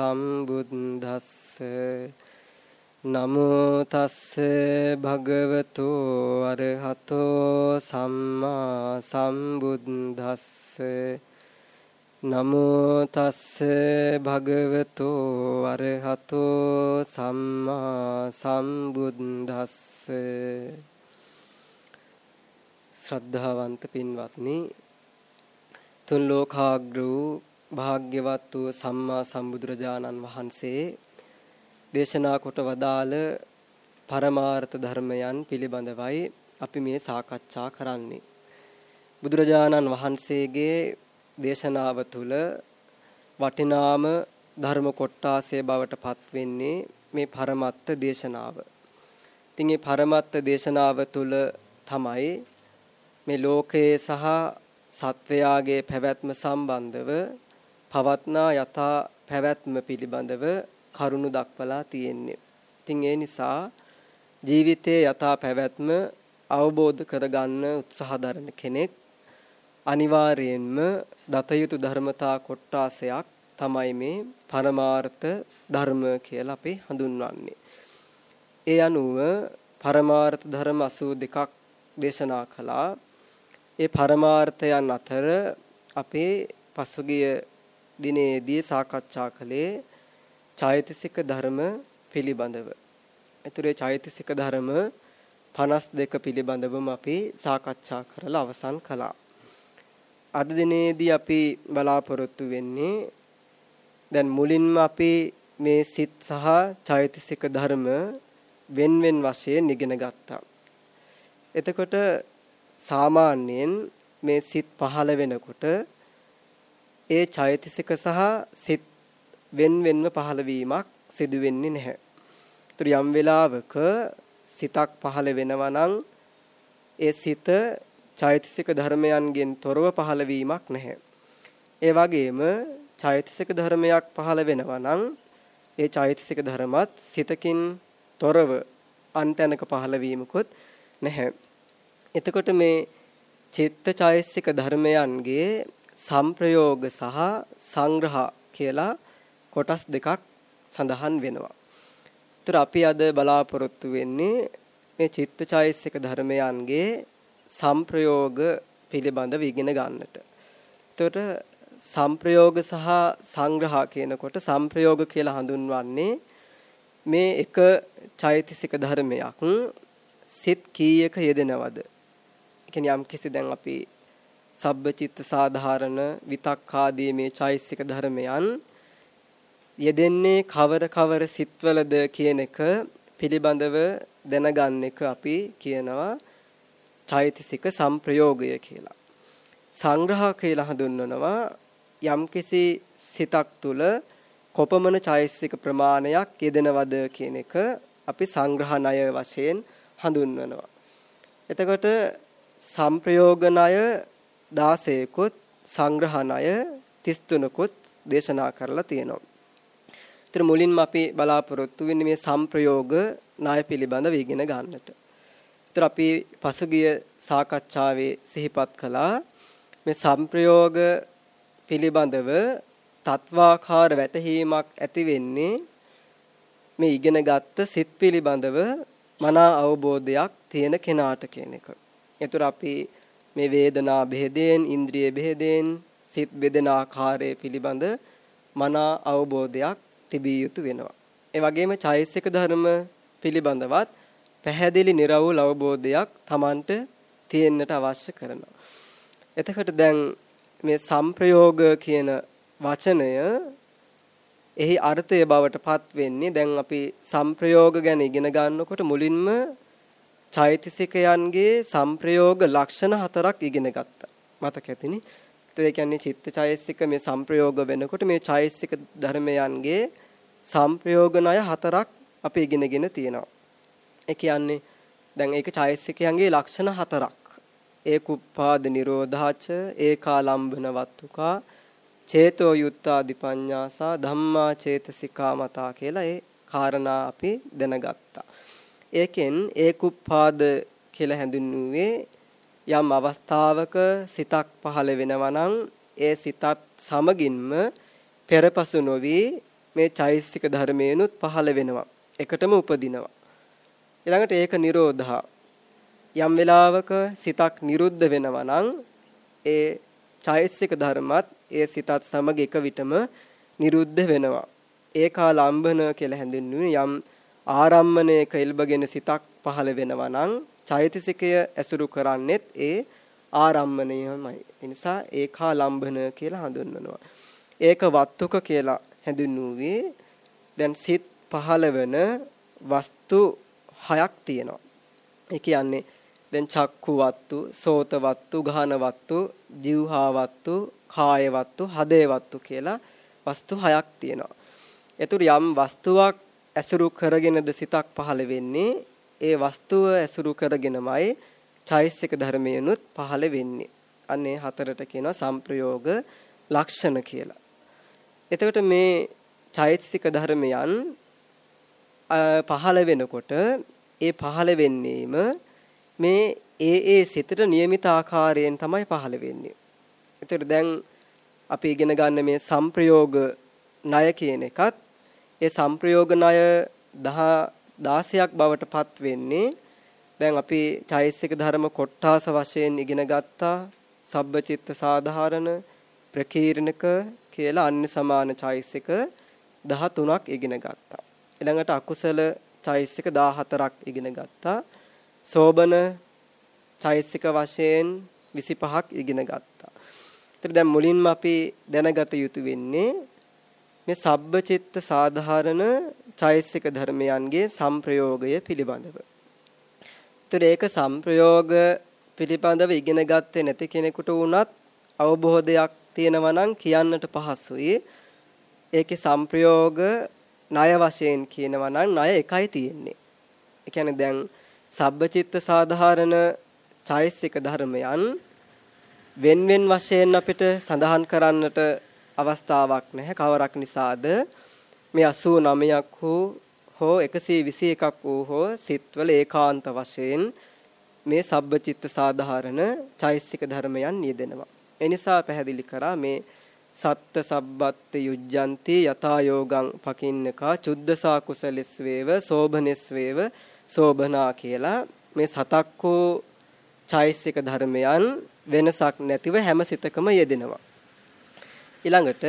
සම්බුද්දස්ස නමෝ තස්ස භගවතු අරහතෝ සම්මා සම්බුද්දස්ස නමෝ තස්ස භගවතු අරහතෝ සම්මා සම්බුද්දස්ස ශ්‍රද්ධාවන්ත පින්වත්නි තුන් ලෝකාග්‍ර වූ භාග්‍යවත් වූ සම්මා සම්බුදුරජාණන් වහන්සේ දේශනා කොට වදාළ පරමාර්ථ ධර්මයන් පිළිබඳවයි අපි මේ සාකච්ඡා කරන්නේ බුදුරජාණන් වහන්සේගේ දේශනාව තුළ වටිනාම ධර්ම කොටාසේ බවට පත් වෙන්නේ මේ පරමත්ත දේශනාව. ඉතින් මේ පරමත්ත දේශනාව තුළ තමයි මේ ලෝකයේ සහ සත්වයාගේ පැවැත්ම සම්බන්ධව පවත්නා යථා පැවැත්ම පිළිබඳව කරුණු දක්වලා තියෙන්නේ. ඉතින් ඒ නිසා ජීවිතයේ යථා පැවැත්ම අවබෝධ කරගන්න උත්සාහ දරන කෙනෙක් අනිවාර්යයෙන්ම දත යුතු ධර්මතා කොටාසයක් තමයි මේ පරමාර්ථ ධර්ම කියලා අපි හඳුන්වන්නේ. ඒ අනුව පරමාර්ථ ධර්ම 82ක් දේශනා කළා. ඒ පරමාර්ථයන් අතර අපේ පසුගිය දිනේදී සාකච්ඡා කළේ චෛතසික ධර්ම පිළිබඳව. ඒතරේ චෛතසික ධර්ම 52 පිළිබඳවම අපි සාකච්ඡා කරලා අවසන් කළා. අද දිනේදී අපි බලාපොරොත්තු වෙන්නේ දැන් මුලින්ම අපි මේ සිත් සහ චෛතසික ධර්ම වෙන් වෙන් වශයෙන් ඉගෙන ගත්තා. එතකොට සාමාන්‍යයෙන් මේ සිත් පහළ වෙනකොට ඒ චෛතසික සහ සිත් වෙන වෙන්ව පහළ වීමක් සිදු වෙන්නේ නැහැ. ඒතර යම් වෙලාවක සිතක් පහළ වෙනවා නම් ඒ සිත චෛතසික ධර්මයන්ගෙන් තොරව පහළ වීමක් නැහැ. ඒ වගේම චෛතසික ධර්මයක් පහළ වෙනවා නම් ඒ චෛතසික ධර්මත් සිතකින් තොරව අන්තැනක පහළ වීමකුත් නැහැ. එතකොට මේ චිත්තචෛසික ධර්මයන්ගේ සංප්‍රයෝග සහ සංග්‍රහ කියලා කොටස් දෙකක් සඳහන් වෙනවා. ඒතර අපි අද බලාපොරොත්තු වෙන්නේ මේ චිත්තචෛසික ධර්මයන්ගේ සංප්‍රයෝග පිළිබඳව ඉගෙන ගන්නට. එතකොට සංප්‍රයෝග සහ සංග්‍රහ කියනකොට සංප්‍රයෝග කියලා හඳුන්වන්නේ මේ එක චෛතසික ධර්මයක් සිත් කීයක යෙදෙනවද කියන්නේ යම් කිසි දැන් අපි සබ්බචිත්ත සාධාරණ විතක්කාදී මේ චෛසික ධර්මයන් යෙදෙන්නේ කවර කවර සිත්වලද කියන එක පිළිබඳව දැනගන්න එක අපි කියනවා චෛතසික සංප්‍රයෝගය කියලා. සංග්‍රහ කියලා හඳුන්වනවා යම්කිසි සිතක් තුල කොපමණ චෛතසික ප්‍රමාණයක් යෙදෙනවද කියන එක අපි සංග්‍රහණය වශයෙන් හඳුන්වනවා. එතකොට සංප්‍රයෝග ණය 16කුත් සංග්‍රහ ණය 33කුත් දේශනා කරලා තියෙනවා. ඒතර මුලින්ම අපි බලාපොරොත්තු වෙන්නේ මේ සංප්‍රයෝග ණය පිළිබඳව ඉගෙන ගන්නට. ඒතර අපි පසුගිය සාකච්ඡාවේ සිහිපත් කළා මේ සංප්‍රයෝග පිළිබඳව තත්වාකාර වැටහීමක් ඇති වෙන්නේ මේ ඉගෙන ගත්ත සිත් පිළිබඳව මනා අවබෝධයක් තියෙන කෙනාට කියන එක. ඒතර අපි මේ වේදනා බෙහෙදෙන් ඉන්ද්‍රිය බෙහෙදෙන් සිත් බෙදෙන ආකාරය පිළිබඳ මනා අවබෝධයක් තිබිය යුතු වෙනවා. ඒ වගේම චෛසික ධර්ම පිළිබඳවත් පැහැදිලි නිර්වුල් අවබෝධයක් Tamanට තියෙන්නට අවශ්‍ය කරනවා. එතකොට දැන් මේ සංප්‍රයෝග කියන වචනය එහි අර්ථය බවට පත් වෙන්නේ දැන් අපි සංප්‍රයෝග ගැන ඉගෙන ගන්නකොට මුලින්ම චෛතසිකයන්ගේ සංප්‍රයෝග ලක්ෂණ හතරක් ඉගෙන ගත්තා. මතක ඇතිනේ. ඒ කියන්නේ චිත්ත චෛතසික මේ සංප්‍රයෝග වෙනකොට මේ චෛතසික ධර්මයන්ගේ සංප්‍රයෝග ණය හතරක් අපි ඉගෙනගෙන තියෙනවා. ඒ කියන්නේ දැන් ඒක චෛතසිකයන්ගේ ලක්ෂණ හතරක්. ඒකුප්පාද නිරෝධාච ඒකාලම්බන වත්තුකා චේතෝ යුත්තාදි පඤ්ඤාසා ධම්මා චේතසිකා මතා කියලා ඒ කාරණා අපි දැනගත්තා. ඒකෙන් ඒකුප්පාද කියලා හැඳින්වුවේ යම් අවස්ථාවක සිතක් පහළ වෙනවා නම් ඒ සිතත් සමගින්ම පෙරපසු නොවි මේ චෛසික ධර්මයනුත් පහළ වෙනවා. එකටම උපදිනවා. ඊළඟට ඒක නිරෝධා. යම් වෙලාවක සිතක් නිරුද්ධ වෙනවා නම් ඒ චෛසික ධර්මත් ඒ සිතත් සමග එක විටම නිරුද්ධ වෙනවා. ඒකාලම්බන කියලා හැඳින්වුවේ යම් ආරම්මණයක එල්බගෙන සිතක් පහළ වෙනවා නම් චෛතසිකය ඇසුරු කරන්නේත් ඒ ආරම්මණයමයි. ඒ නිසා ඒකාලම්බන කියලා හඳුන්වනවා. ඒක වත්තුක කියලා හැඳින්වුවේ දැන් සිත් පහළ වෙන වස්තු හයක් තියෙනවා. ඒ කියන්නේ දැන් චක්කු වත්තු, සෝත වත්තු, ගහන වත්තු, જીවහා වත්තු, කාය වත්තු, හදේ වත්තු කියලා වස්තු හයක් තියෙනවා. ඒතර යම් වස්තුවක් ඇසුරු කරගෙනද සිතක් පහළ වෙන්නේ ඒ වස්තුව ඇසුරු කරගෙනමයි චෛසික ධර්මයනුත් පහළ වෙන්නේ. අන්නේ හතරට කියනවා සංප්‍රයෝග ලක්ෂණ කියලා. එතකොට මේ චෛතසික ධර්මයන් පහළ වෙනකොට ඒ පහළ වෙන්නේම මේ ඒ ඒ සිතට નિયમિત ආකාරයෙන් තමයි පහළ වෙන්නේ. ඒතර දැන් අපි ඉගෙන ගන්න මේ සංප්‍රයෝග ණය කියන එකත් ඒ සංප්‍රයෝග ණය 16ක් බවට පත් වෙන්නේ දැන් අපි චෛසික ධර්ම කොට්ටාස වශයෙන් ඉගෙන ගත්තා සබ්බචිත්ත සාධාරණ ප්‍රකීර්ණක කියලා අන්‍ය සමාන චෛසික 13ක් ඉගෙන ගත්තා. ඊළඟට අකුසල චෛසික 14ක් ඉගෙන ගත්තා. සෝබන චෛසික වශයෙන් 25ක් ඉගෙන ගත්තා. ඒතර දැන් මුලින්ම අපි දැනගත යුතු වෙන්නේ මේ සබ්බචිත්ත සාධාරණ චෛසික ධර්මයන්ගේ සංප්‍රයෝගය පිළිබඳව. ඒතර ඒක සංප්‍රයෝග පිළිබඳව ඉගෙන ගත්තේ නැති කෙනෙකුට වුණත් අවබෝධයක් තියෙනවා නම් කියන්නට පහසුයි. ඒකේ සංප්‍රයෝග ණය වශයෙන් කියනවා නම් ණය එකයි තියෙන්නේ. ඒ කියන්නේ දැන් සබ්බචිත්ත සාධාරණ චෛසික ධර්මයන් වෙන් වෙන් වශයෙන් අපිට සඳහන් කරන්නට අවස්ථාවක් නැහැ. කවරක් නිසාද මේ 89ක් හෝ හෝ 121ක් වූ හෝ සිත්වල ඒකාන්ත වශයෙන් මේ සබ්බචිත්ත සාධාරණ චෛසික ධර්මයන් යෙදෙනවා. ඒ නිසා පැහැදිලි කරා මේ සත්ත සබ්බත් යුජ්ජන්ති යතා යෝගං පකින්නකා චුද්දසා කුසලස් වේව සෝභනෙස් වේව සෝභනා කියලා මේ සතක්කෝ චෛසික ධර්මයන් වෙනසක් නැතිව හැම සිතකම යෙදෙනවා ඊළඟට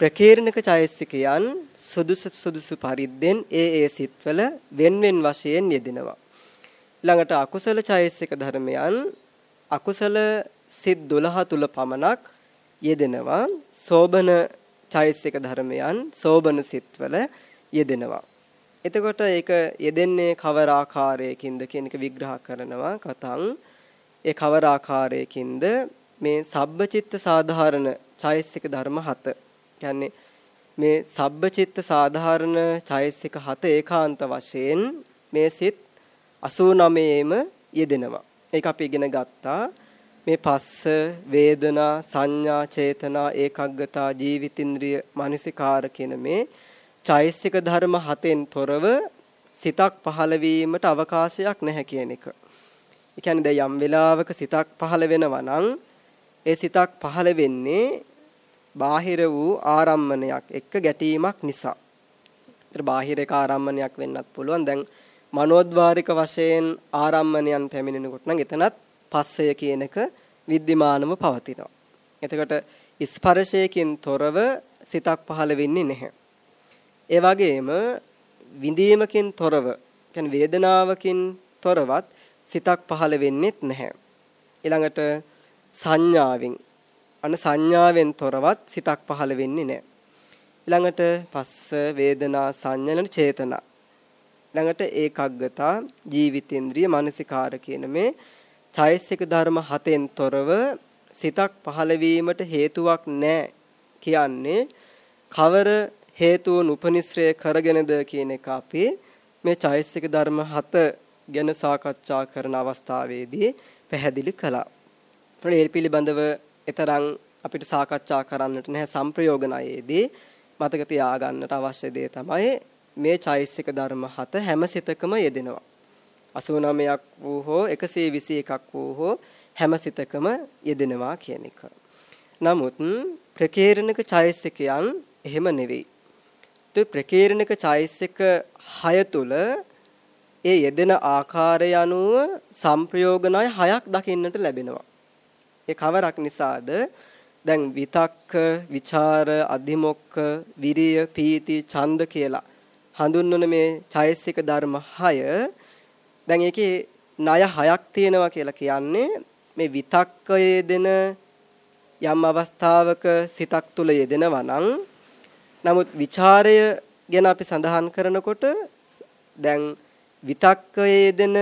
ප්‍රකීර්ණක චෛසිකයන් සුදුසු සුදුසු පරිද්දෙන් ඒ ඒ සිත්වල wen wen වශයෙන් යෙදෙනවා. ඊළඟට අකුසල චෛසික ධර්මයන් අකුසල සිත් 12 තුල පමණක් යෙදෙනවා. සෝබන චෛසික ධර්මයන් සෝබන සිත්වල යෙදෙනවා. එතකොට ඒක යෙදෙන්නේ කවර ආකාරයකින්ද කියන එක විග්‍රහ කරනවා කතං. ඒ කවර ආකාරයකින්ද? මේ සබ්බචිත්ත සාධාරණ චෛසික ධර්ම හත. කියන්නේ මේ සබ්බචිත්ත සාධාරණ චෛසික හත ඒකාන්ත වශයෙන් මේ සිත් 89ෙම යෙදෙනවා. ඒක අපි ඉගෙන ගත්තා. මේ පස්ස වේදනා සංඥා චේතනා ඒකග්ගතා ජීවිතින්ද්‍රිය මානසිකාර කියන මේ චෛසික ධර්ම හතෙන් තොරව සිතක් පහළ වීමට අවකාශයක් නැහැ කියන එක. ඒ කියන්නේ දැන් යම් වෙලාවක සිතක් පහළ වෙනවා නම් ඒ සිතක් පහළ වෙන්නේ බාහිර වූ ආරම්මණයක් එක්ක ගැටීමක් නිසා. ඒතර බාහිර එක ආරම්මණයක් වෙන්නත් පුළුවන්. දැන් මනෝද්වාරික වශයෙන් ආරම්මණයන් පැමිණෙනකොට නම් එතනත් පස්සය කියන එක විද්‍යමානව පවතිනවා. එතකොට ස්පර්ශයකින් තොරව සිතක් පහළ වෙන්නේ නැහැ. ඒ වගේම විඳීමකින් තොරව, කියන්නේ වේදනාවකින් තොරවත් සිතක් පහළ වෙන්නේත් නැහැ. ඊළඟට සංඥාවෙන් අන සංඥාවෙන් තොරවත් සිතක් පහළ වෙන්නේ නැහැ. ඊළඟට පස්ස වේදනා සංඥාන චේතනා. ඊළඟට ඒකග්ගතා ජීවිතේන්ද්‍රිය මානසිකාර කියන මේ චෛසික ධර්ම හතෙන් තොරව සිතක් පහළ වීමට හේතුවක් නැහැ කියන්නේ කවර හේතුන් උපනිශ්‍රය කරගෙනද කියන එක අපි මේ චෛසික ධර්ම හත ගැන සාකච්ඡා කරන අවස්ථාවේදී පැහැදිලි කළා. ඒ පිළිබඳව ඊතරම් අපිට සාකච්ඡා කරන්නට නැහැ සම්ප්‍රයෝගණයේදී මතක තියාගන්නට අවශ්‍ය දේ තමයි මේ චෛසික ධර්ම හත හැම සිතකම යෙදෙනවා. 89ක් වූ හෝ 121ක් වූ හෝ හැම සිතකම යෙදෙනවා කියන එක. නමුත් ප්‍රකීර්ණක චෛසිකයන් එහෙම නෙවෙයි. ඒ ප්‍රකීර්ණක චෛසික 6 තුල ඒ යෙදෙන ආකාරය අනුව සංප්‍රයෝගණය හයක් දකින්නට ලැබෙනවා. ඒ කවරක් නිසාද? දැන් විතක්ක, විචාර, අධිමොක්ක, විරිය, පීති, ඡන්ද කියලා. හඳුන්වන මේ චෛසික ධර්ම 6 දැන් ඒකේ ණය හයක් තියෙනවා කියලා කියන්නේ මේ විතක්කයේ දෙන යම් අවස්ථාවක සිතක් තුල යෙදෙනවා නම් නමුත් ਵਿਚාරය ගැන අපි සඳහන් කරනකොට දැන් විතක්කයේ දෙන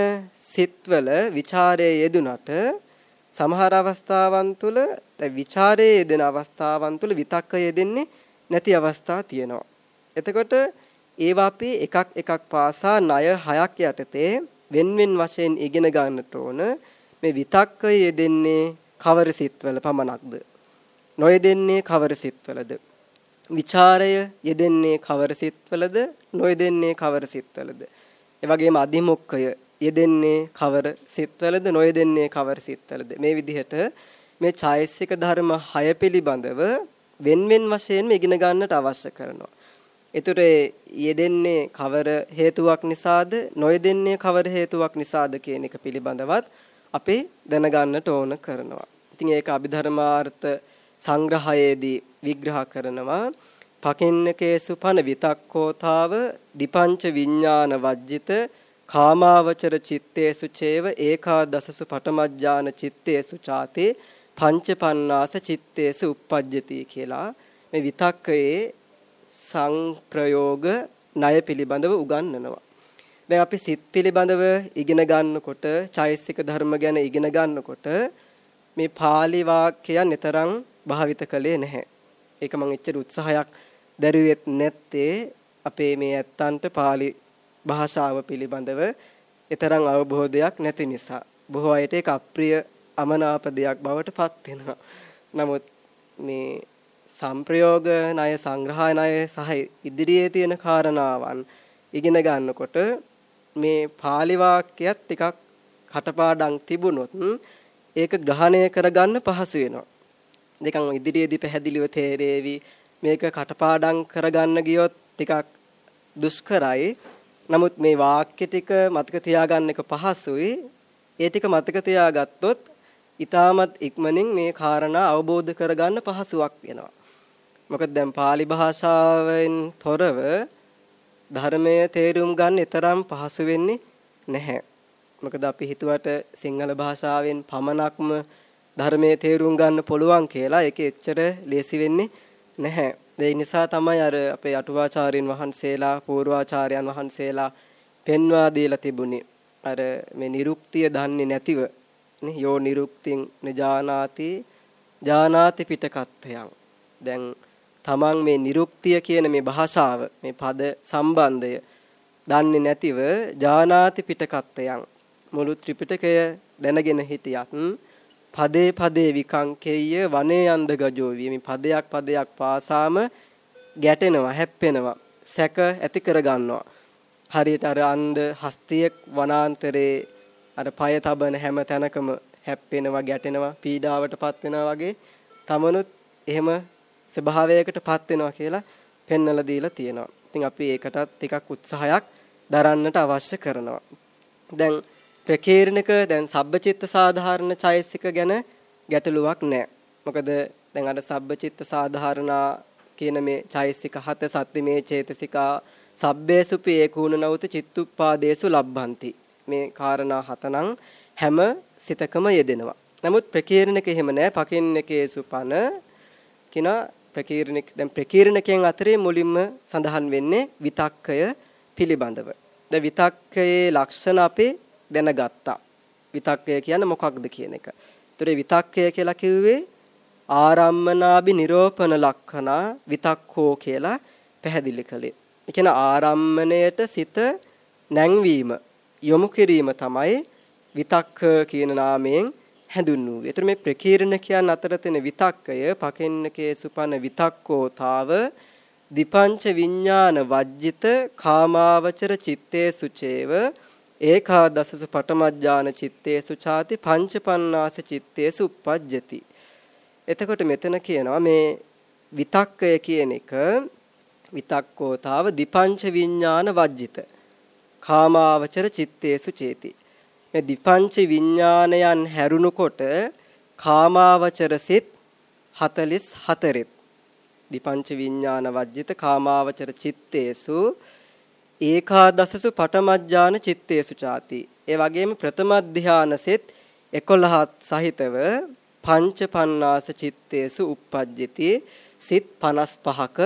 සිත්වල ਵਿਚාරයේ යෙදුනට සමහර අවස්ථාවන් තුල දැන් ਵਿਚාරයේ යෙදෙන අවස්ථාවන් තුල විතක්කය යෙදෙන්නේ නැති අවස්ථා තියෙනවා. එතකොට ඒවා අපි එකක් එකක් පාසා ණය හයක් යටතේ වෙන වෙන වශයෙන් ඉගෙන ගන්නට ඕන. මේ විතක්කය යෙදෙන්නේ කවර සිත්වල පමණක්ද? නොයෙදෙන්නේ කවර සිත්වලද? විචාරය යෙදෙන්නේ කවර සිත්වලද? නොයෙදෙන්නේ කවර සිත්වලද? ඒ වගේම අධිමොක්කය යෙදෙන්නේ කවර සිත්වලද? නොයෙදෙන්නේ කවර සිත්වලද? මේ විදිහට මේ චෛසික ධර්ම 6 පිළිබඳව වෙන වෙන වශයෙන්ම ඉගෙන ගන්නට අවශ්‍ය කරනවා. ඒතර යෙදෙන්නේ කවර හේතුවක් නිසාද නොයෙදෙන්නේ කවර හේතුවක් නිසාද කියන එක පිළිබඳවත් අපි දැනගන්නට ඕන කරනවා. ඉතින් ඒක අභිධර්මාර්ථ සංග්‍රහයේදී විග්‍රහ කරනවා පකින්නකේසු පන විතක්කෝතාව දිපංච විඥාන වජ්ජිත කාමාවචර චිත්තේසු චේව ඒකාදසසු පටමඥාන චිත්තේසු ചാතේ පංචපන්නාස චිත්තේසු uppajjati කියලා මේ විතක්කයේ සංප්‍රයෝග ණය පිළිබඳව උගන්වනවා. දැන් අපි සිත් පිළිබඳව ඉගෙන ගන්නකොට චෛසික ධර්ම ගැන ඉගෙන ගන්නකොට මේ pāli වාක්‍යයන් නිතරම භාවිත කළේ නැහැ. ඒක මම එච්චර උත්සාහයක් දැරුවෙත් නැත්තේ අපේ මේ ඇත්තන්ට pāli භාෂාව පිළිබඳව ඊතරම් අවබෝධයක් නැති නිසා. බොහෝ අයට ඒක අප්‍රිය අමනාප දෙයක් බවට පත් වෙනවා. නමුත් මේ සංප්‍රයෝග ණය සංග්‍රහ ණය සහ ඉදිරියේ තියෙන කාරණාවන් ඉගෙන ගන්නකොට මේ pāli වාක්‍යයත් ටිකක් කටපාඩම් තිබුණොත් ඒක ග්‍රහණය කරගන්න පහසු වෙනවා. නිකන් ඉදිරියේදී පැහැදිලිව තේරෙවි මේක කටපාඩම් කරගන්න ගියොත් ටිකක් දුෂ්කරයි. නමුත් මේ වාක්‍ය ටික මතක තියාගන්න එක පහසුයි. ඒ ටික මතක තියාගත්තොත් ඊටමත් ඉක්මනින් මේ කාරණා අවබෝධ කරගන්න පහසුවක් වෙනවා. මොකද දැන් pāli භාෂාවෙන් තොරව ධර්මයේ තේරුම් ගන්න තරම් පහසු වෙන්නේ නැහැ. මොකද අපි හිතුවට සිංහල භාෂාවෙන් පමණක්ම ධර්මයේ තේරුම් ගන්න පුළුවන් කියලා ඒක එච්චර ලේසි වෙන්නේ නැහැ. ඒ නිසා තමයි අර අපේ අටුවාචාර්යන් වහන්සේලා පූර්වාචාර්යයන් වහන්සේලා පෙන්වා දීලා තිබුණේ. අර මේ නිරුක්තිය දන්නේ නැතිව නේ යෝ නිරුක්තිං නජානාති ජානාති පිටකත්තයන්. දැන් තමන් මේ නිරුක්තිය කියන මේ භාෂාව මේ පද සම්බන්ධය දන්නේ නැතිව ජානාති පිටකත්තයන් මුළු ත්‍රිපිටකය දැනගෙන හිටියත් පදේ පදේ විකංකේය වනේ යන්ද ගජෝ වී මේ පදයක් පදයක් පාසාම ගැටෙනවා හැප්පෙනවා සැක ඇති කර ගන්නවා හරියට අර අන්ධ හස්තියෙක් වනාන්තරේ අර পায় තබන හැම තැනකම හැප්පෙනවා ගැටෙනවා පීඩාවටපත් වෙනවා වගේ තමනුත් එහෙම ස්වභාවයකටපත් වෙනවා කියලා පෙන්වලා දීලා තියෙනවා. ඉතින් අපි ඒකටත් ටිකක් උත්සාහයක් දරන්නට අවශ්‍ය කරනවා. දැන් ප්‍රකීර්ණක දැන් සබ්බචිත්ත සාධාරණ චෛසික ගැන ගැටලුවක් නැහැ. මොකද දැන් අර සබ්බචිත්ත සාධාරණා කියන මේ චෛසික හත සත්‍ය මේ චේතසිකා සබ්බේසුපි ඒකූණනවත චිත්තුප්පාදේසු ලබ්බන්ති. මේ කාරණා හතනම් හැම සිතකම යෙදෙනවා. නමුත් ප්‍රකීර්ණක එහෙම නැහැ. පකින්නකේසු පන කින ප්‍රකීර්ණක දැන් ප්‍රකීර්ණකයන් අතරේ මුලින්ම සඳහන් වෙන්නේ විතක්කය පිළිබඳව. දැන් විතක්කයේ ලක්ෂණ අපේ දැනගත්තා. විතක්කය කියන්නේ මොකක්ද කියන එක. ඒතර විතක්කය කියලා කිව්වේ ආරම්මනාබි නිරෝපන ලක්ෂණා විතක්කෝ කියලා පැහැදිලි කළේ. ඒ කියන්නේ ආරම්මණයට සිත නැංවීම යොමු කිරීම තමයි විතක්ක කියන නාමයෙන් හැඳුන්වුවේ. ඒතර මේ ප්‍රකීර්ණකයන් අතර තියෙන විතක්කය පකෙන්නකේ සුපන විතක්කෝතාව දීපංච විඥාන වජ්ජිත කාමාවචර චitte සුචේව ඒකාදසසු පඨමඥාන චිත්තේසු ചാති පංචපන්නාස චිත්තේසු uppajjati එතකොට මෙතන කියනවා මේ විතක්කය කියන එක විතක්කෝතාව දිපංච විඥාන වජ්ජිත. කාමාවචර චිත්තේසු චේති. මේ දිපංච විඥානයන් හැරුණුකොට කාමාවචර සිත් 44 දිපංච විඥාන වජ්ජිත කාමාවචර චිත්තේසු ඒකාදසසු පඨමඥාන චිත්තේසු ചാති ඒ වගේම ප්‍රථම ධානය සෙත් 11 සහිතව පංචපන්නාස චිත්තේසු uppajjati සිත් 55ක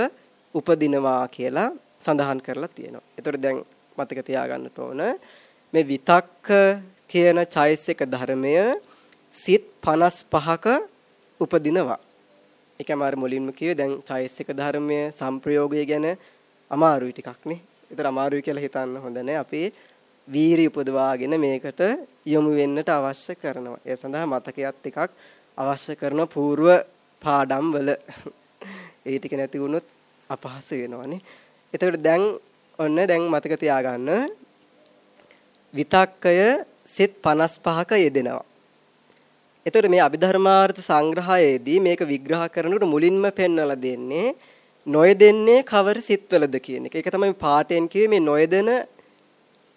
උපදිනවා කියලා සඳහන් කරලා තියෙනවා. ඒතර දැන් මතක තියාගන්නට ඕන මේ විතක්ක කියන චෛසික ධර්මය සිත් 55ක උපදිනවා. ඒකම අර මුලින්ම කිව්වේ දැන් චෛසික ධර්මයේ සංප්‍රයෝගය ගැන අමාරුයි ටිකක් නේ. ඒතර අමාරුයි කියලා හිතන්න හොඳ නැහැ. අපි වීරිය උපදවාගෙන මේකට යොමු වෙන්නට අවශ්‍ය කරනවා. ඒ සඳහා මතකයක් ටිකක් අවශ්‍ය කරන పూర్ව පාඩම් වල ඒ ටික නැති වුණොත් අපහසු වෙනවනේ. එතකොට දැන් ඔන්න දැන් මතක තියාගන්න විතක්කය සිත් 55ක යෙදෙනවා. එතකොට මේ අභිධර්මාර්ථ සංග්‍රහයේදී මේක විග්‍රහ කරනකොට මුලින්ම පෙන්වලා දෙන්නේ නොයදෙන්නේ කවර සිත්වලද කියන එක. ඒක තමයි පාඨයෙන් කිව්වේ මේ නොයදෙන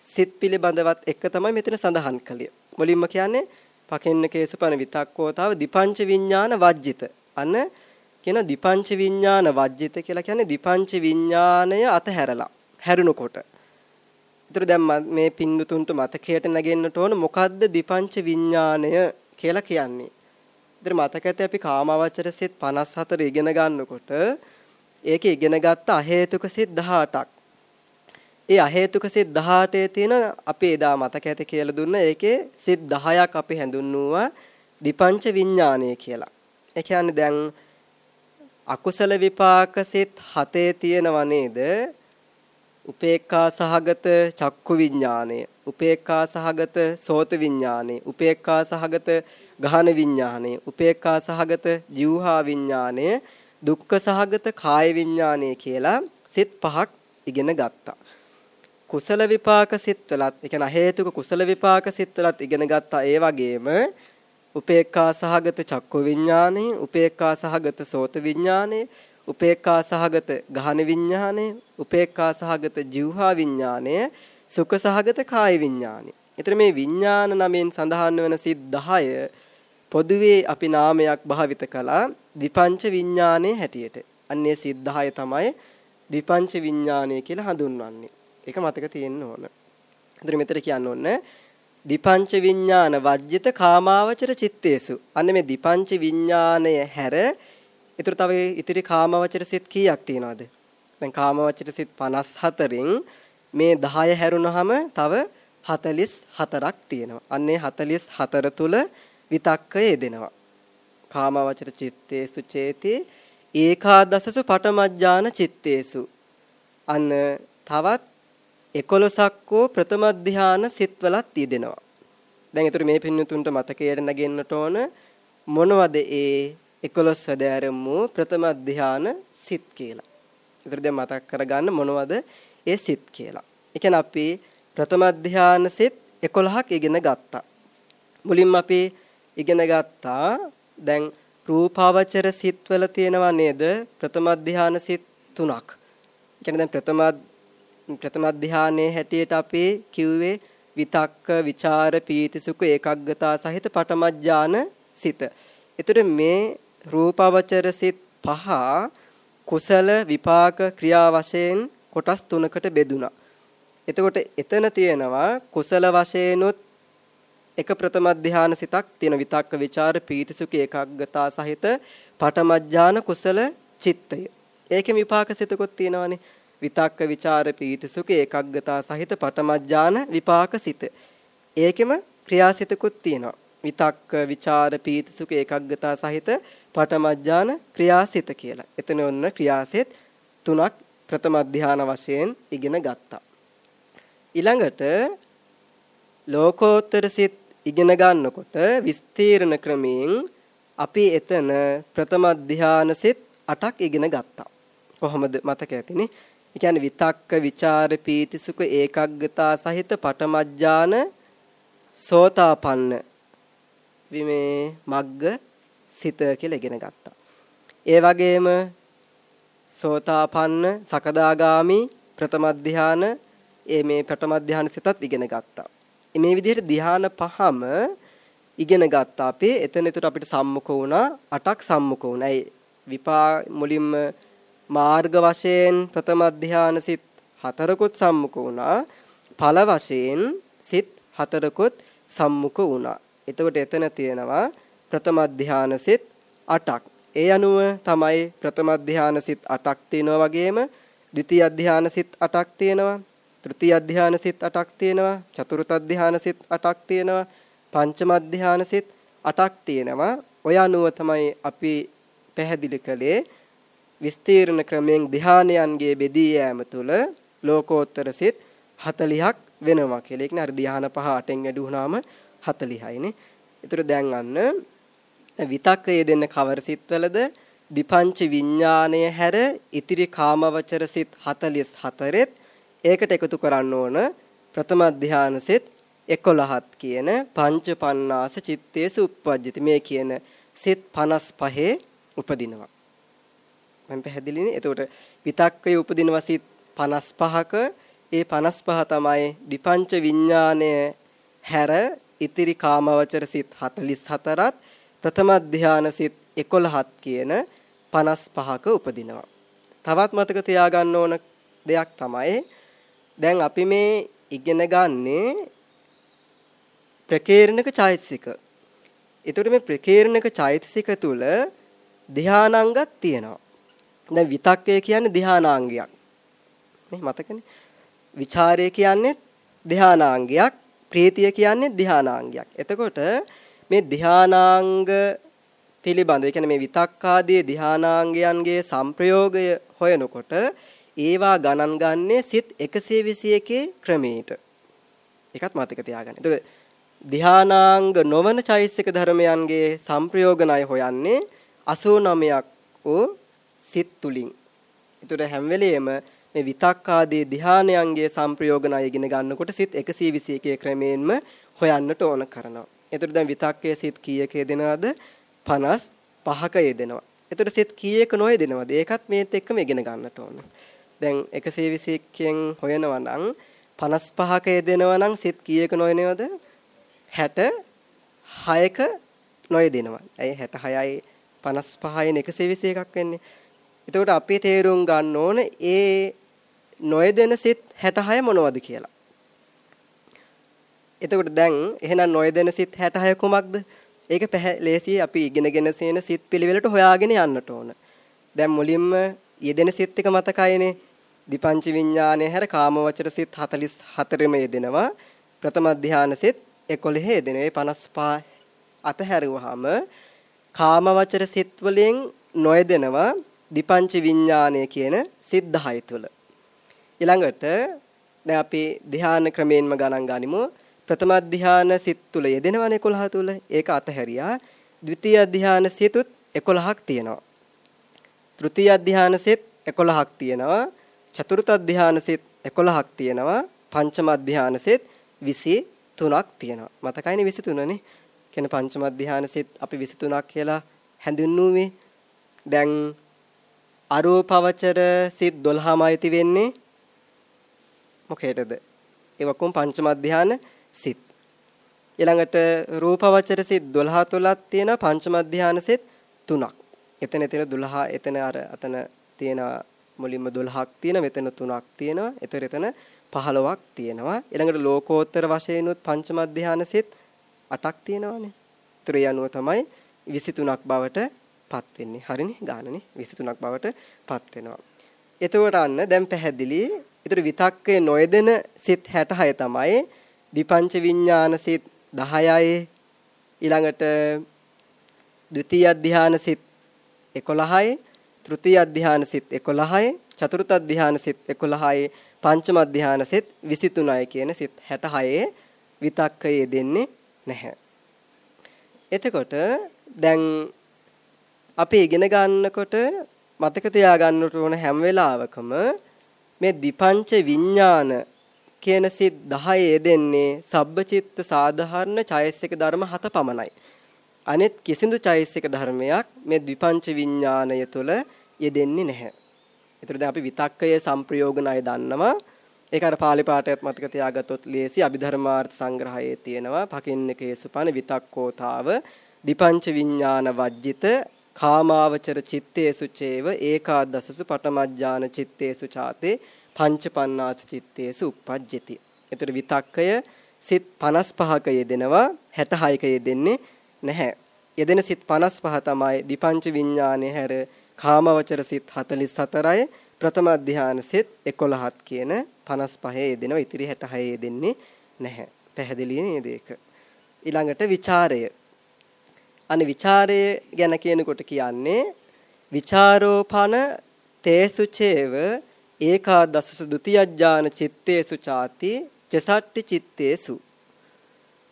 සිත් පිළිබඳවත් එක තමයි මෙතන සඳහන් කළේ. මුලින්ම කියන්නේ පකෙන්න කේසපන විතක්කෝතාව දීපංච විඥාන වජ්ජිත. අන්න කියන දීපංච විඥාන වජ්ජිත කියලා කියන්නේ දීපංච විඥානය අතහැරලා හැරුණකොට. ඒතර දැන් මේ පින්නතුන්ට මතකයට නැගෙන්නට ඕන මොකද්ද දීපංච විඥානය කියලා කියන්නේ. ඒතර මතකයට අපි කාමවචර සිත් 54 ඉගෙන ගන්නකොට ඒකේ ඉගෙන ගත්ත අහේතුක සිත් 18ක්. ඒ අහේතුක සිත් 18 තියෙන අපි එදා මතක ඇති කියලා දුන්න ඒකේ සිත් 10ක් අපි හැඳුන්වුවා දීපංච විඥානය කියලා. ඒ කියන්නේ දැන් අකුසල විපාක සිත් 7 තියෙනව නේද? උපේක්ඛා සහගත චක්කු විඥානය, උපේක්ඛා සහගත සෝත විඥානය, උපේක්ඛා සහගත ගහන විඥානය, උපේක්ඛා සහගත જીවහා විඥානය, දුක්ඛ සහගත කාය විඥානය කියලා සිත් පහක් ඉගෙන ගත්තා. කුසල විපාක සිත්වලත් ඒ කියන්නේ හේතුක කුසල විපාක සිත්වලත් ඉගෙන ගත්තා ඒ වගේම උපේක්ඛා සහගත චක්කු විඥානය උපේක්ඛා සහගත සෝත විඥානය උපේක්ඛා සහගත ගහන විඥානය උපේක්ඛා සහගත જીවහා විඥානය සුඛ සහගත කාය විඥානය. ඊතර මේ විඥාන නමෙන් සඳහන් වන සිත් 10 පොදුවේ අපි නාමයක් භාවිත කළා විපංච විඥානයේ හැටියට. අන්නේ සිත් 10 තමයි විපංච විඥානය කියලා හඳුන්වන්නේ. ඒක මතක තියෙන්න ඕන. එතන මෙතන කියන්න ඕන දීපංච විඥාන වජ්ජිත කාමාවචර චිත්තේසු. අන්න මේ දීපංච විඥානය හැර ඊටර තව ඉතිරි කාමාවචර සිත් කීයක් තියෙනවද? දැන් කාමාවචර සිත් 54න් මේ 10 හැරුණාම තව 44ක් තියෙනවා. අන්නේ 44 තුල විතක්කය යෙදෙනවා. කාමාවචර චිත්තේසු චේති ඒකාදසසු පටමඥාන චිත්තේසු අන්න තවත් 11ක් වූ ප්‍රථම ධාන සිත්වලත් යෙදෙනවා. දැන් ඒතර මේ පින්නතුන්ට මතකයට නැගෙන්නට ඕන මොනවද ඒ 11 වැදෑරුම් වූ ප්‍රථම ධාන සිත් කියලා. ඒතර දැන් මතක් කරගන්න මොනවද ඒ සිත් කියලා. ඒ කියන්නේ අපි ප්‍රථම ධාන සිත් 11ක් ඉගෙන ගත්තා. මුලින්ම අපි ඉගෙන ගත්තා දැන් රූපාවචර සිත්වල තියෙනවා නේද ප්‍රථම ධාන සිත් තුනක්. කියන්නේ දැන් ප්‍රථම ප්‍රථම ධානයේ හැටියට අපි කිව්වේ විතක්ක, ਵਿਚාර, පීති, සුඛ, ඒකග්ගතා සහිත පටමඥාන සිත. ඒතර මේ රූපවචර සිත් පහ කුසල විපාක ක්‍රියා වශයෙන් කොටස් තුනකට බෙදුණා. එතකොට එතන තියෙනවා කුසල වශයෙන්ුත් එක ප්‍රථම ධාන සිතක් තියෙන විතක්ක ਵਿਚාර පීතිසුඛ ඒකාග්‍රතා සහිත පඨමඥාන කුසල චිත්තය. ඒකේ විපාක සිතකුත් තියෙනවානේ. විතක්ක ਵਿਚාර පීතිසුඛ ඒකාග්‍රතා සහිත පඨමඥාන විපාක සිත. ඒකෙම ක්‍රියාසිතකුත් තියෙනවා. විතක්ක විචාර පීතිසුඛ ඒකග්ගතා සහිත පඨමඥාන ක්‍රියාසිත කියලා. එතන ඔන්න ක්‍රියාසිත තුනක් ප්‍රථම ධාන වශයෙන් ඉගෙන ගත්තා. ඊළඟට ලෝකෝත්තර සිත් ඉගෙන ගන්නකොට විස්තීර්ණ ක්‍රමයෙන් අපි එතන ප්‍රථම ධාන සිත් 8ක් ඉගෙන ගත්තා. කොහොමද මතක ඇතිනේ? ඒ කියන්නේ විතක්ක, ਵਿਚාර, පීති, සුඛ, ඒකග්ගතා සහිත පටමජ්ජාන සෝතාපන්න විමේ මග්ග සිත කියලා ඉගෙන ගත්තා. ඒ වගේම සෝතාපන්න, සකදාගාමි, ප්‍රථම ධාන ඒ මේ ප්‍රථම ධාන සිතත් ඉගෙන ගත්තා. මේ විදිහට ධාන පහම ඉගෙන ගත්තා. අපේ එතන එතකොට අපිට සම්මුඛ වුණා අටක් සම්මුඛ වුණා. ඒ විපා මුලින්ම මාර්ග වශයෙන් ප්‍රථම ධාන සිත් හතරකුත් සම්මුඛ වුණා. ඵල වශයෙන් සිත් හතරකුත් සම්මුඛ වුණා. එතකොට එතන තියෙනවා ප්‍රථම ධාන සිත් 8ක්. ඒ අනුව තමයි ප්‍රථම ධාන සිත් 8ක් තියෙනවා වගේම ද්විතීයි ධාන සිත් 8ක් තියෙනවා. තෘතීයි ධාන සිත් 8ක් තියෙනවා. චතුර්ථ ධාන සිත් 8ක් තියෙනවා. පංචම ධාන සිත් 8ක් තියෙනවා. ඔය අනුව තමයි අපි පැහැදිලි කළේ විස්තීර්ණ ක්‍රමයෙන් ධානයන්ගේ බෙදී යෑම තුළ ලෝකෝත්තර සිත් 40ක් වෙනවා කියලා. ඒ කියන්නේ අර ධාන පහ අටෙන් වැඩි වුණාම 40යිනේ. ඒතර දැන් අන්න විතක්කය දෙන්න කවර සිත්වලද විපංච විඥාණය හැර ඉතිරි කාමවචර සිත් 44ෙත් ඒකට එකතු කරන්න ඕන ප්‍රථම ධානය සිත් 11ත් කියන පංච පන්නාස චිත්තේසු උප්පජ්ජති මේ කියන සිත් 55 උපදිනවා. මම පැහැදිලිනේ. එතකොට විතක්කය උපදිනවා සිත් 55ක ඒ 55 තමයි විපංච විඥාණය හැර ඉතිරි කාමවචර සිත් 44ත් ප්‍රථම ධානය සිත් 11ත් කියන 55ක උපදිනවා. තවත් මතක තියාගන්න ඕන දෙයක් තමයි දැන් අපි මේ ඉගෙන ගන්නේ ප්‍රකීර්ණක චෛතසික. ඒතර මේ ප්‍රකීර්ණක චෛතසික තුල ධානාංගක් තියෙනවා. දැන් විතක්කය කියන්නේ ධානාංගයක්. නේ මතකනේ? විචාරය කියන්නේ ධානාංගයක්. ප්‍රීතිය කියන්නේ ධානාංගයක්. එතකොට මේ ධානාංග පිළිබඳව. ඒ කියන්නේ මේ විතක්කාදී ධානාංගයන්ගේ සංප්‍රයෝගය හොයනකොට ඒවා ගණන් ගන්නේ සිත් 121 ක්‍රමයට. ඒකත් මතක තියාගන්න. එතකොට ධානාංග නොවන චෛසික ධර්මයන්ගේ සංප්‍රයෝගණය හොයන්නේ 89ක් වූ සිත් තුලින්. ඒතර හැම වෙලෙම මේ විතක්කාදී ධානයන්ගේ සංප්‍රයෝගණය ඉගෙන ගන්නකොට සිත් 121 ක්‍රමයෙන්ම හොයන්නට ඕන කරනවා. ඒතර දැන් විතක්කයේ සිත් කීයක දෙනවද? 55ක යෙදෙනවා. එතකොට සෙත් කීයක නොයෙදෙනවද? ඒකත් මේත් එක්කම ඉගෙන ගන්නට ඕන. දැන් 121කින් හොයනවා නම් 55ක යෙදෙනවා නම් සෙත් කීයක නොයෙනවද? 66ක නොයෙදෙනවා. ඇයි 66යි 55යින් 121ක් වෙන්නේ? එතකොට අපි තේරුම් ගන්න ඕන ඒ නොයෙදෙන සෙත් 66 මොනවද කියලා. එතකොට දැන් එහෙනම් නොයෙදෙන සිත් 66 කුමක්ද? ඒක ලේසියි අපි ඉගෙනගෙන සේන සිත් පිළිවෙලට හොයාගෙන යන්නට ඕන. දැන් මුලින්ම යෙදෙන සිත් එක මතකයිනේ. දීපංච විඥානය හැර කාමවචර සිත් 44ම යෙදෙනවා. ප්‍රථම ධානය සිත් 11 යෙදෙනවා. ඒ 55 අතහැරුවාම කාමවචර සිත් වලින් නොයෙදෙනවා දීපංච විඥානය කියන සිත් 10 තුල. ඊළඟට දැන් අපි ධ්‍යාන ක්‍රමයෙන්ම ගණන් ගනිමු. ප්‍රථම ධ්‍යාන සිත් තුල යෙදෙනවනේ 11 තුල. ඒක අතහැරියා. ද්විතීයි ධ්‍යාන සිතුත් 11ක් තියෙනවා. තෘතීයි ධ්‍යාන සිත් 11ක් තියෙනවා. චතුර්ථ ධ්‍යාන සිත් 11ක් තියෙනවා. පංචම ධ්‍යාන සිත් 23ක් තියෙනවා. මතකයිනේ 23නේ. කියන පංචම ධ්‍යාන සිත් අපි 23ක් කියලා හැඳින්වුවේ. දැන් අරූපවචර සිත් 12මයි ති වෙන්නේ. මොකේදද? ඒ වක්කම පංචම ධ්‍යාන සිත්. ඊළඟට රූපවචර සිත් 12 තුලක් තියෙන පංචම ධානය සිත් තුනක්. එතන එතන 12 එතන අර අතන තියෙන මුලින්ම 12ක් තියෙන මෙතන තුනක් තියෙනවා. එතන එතන 15ක් තියෙනවා. ඊළඟට ලෝකෝත්තර වශයෙන් උත් පංචම ධානය සිත් 8ක් තියෙනවානේ. ඒතර ඒ අනුව තමයි 23ක් බවට පත් වෙන්නේ. හරිනේ ගානනේ 23ක් බවට පත් වෙනවා. එතකොට අන්න දැන් පැහැදිලි. ඒතර විතක්කේ නොයදෙන සිත් 66 තමයි විපංච විඥාන සිත් 10යි ඊළඟට ද්විතීයි ධ්‍යාන සිත් 11යි තෘතීයි ධ්‍යාන සිත් 11යි චතුර්ථ ධ්‍යාන සිත් 11යි පංචම ධ්‍යාන සිත් 23යි කියන සිත් 66 විතක්කයේ දෙන්නේ නැහැ. එතකොට දැන් අපි ඉගෙන ගන්නකොට මතක තියාගන්නට ඕන හැම වෙලාවකම මේ දීපංච විඥාන කියන සිත් 10 යෙදෙන්නේ සබ්බචිත්ත සාධාරණ චෛසික ධර්ම හත පමණයි. අනෙත් කිසිදු චෛසික ධර්මයක් මේ ද්විපංච විඥාණය තුළ යෙදෙන්නේ නැහැ. ඒතර දැන් අපි විතක්කයේ සංප්‍රයෝගන අය දන්නවා. ඒක අර පාලි පාඨයත් මතක තියාගත්තොත් ලේසි අභිධර්මාර්ථ සංග්‍රහයේ තියෙනවා. පකින්නකේසුපන විතක්කෝතාව දීපංච විඥාන වජ්ජිත කාමාවචර චිත්තේසු චේව ඒකාදසසු පටමඥාන චිත්තේසු ചാතේ පංචපන්නාස චිත්තේසු uppajjati. ඒතර විතක්කය සිත් 55ක යෙදෙනවා 66ක යෙදෙන්නේ නැහැ. යෙදෙන සිත් 55 තමයි දීපංච විඥානයේ හැර කාමවචර සිත් 44යි ප්‍රථම ධ්‍යාන සිත් 11ත් කියන 55 යෙදෙනවා ඉතිරි 66 යෙදෙන්නේ නැහැ. පැහැදිලි නේද ඒක? ඊළඟට ਵਿਚාරය. අනේ ਵਿਚාරය ගැන කියනකොට කියන්නේ විචාරෝපන තේසුචේව ඒකාදසස ဒ ුතියඥාන චitteසු ചാති චසට්ටි චitteසු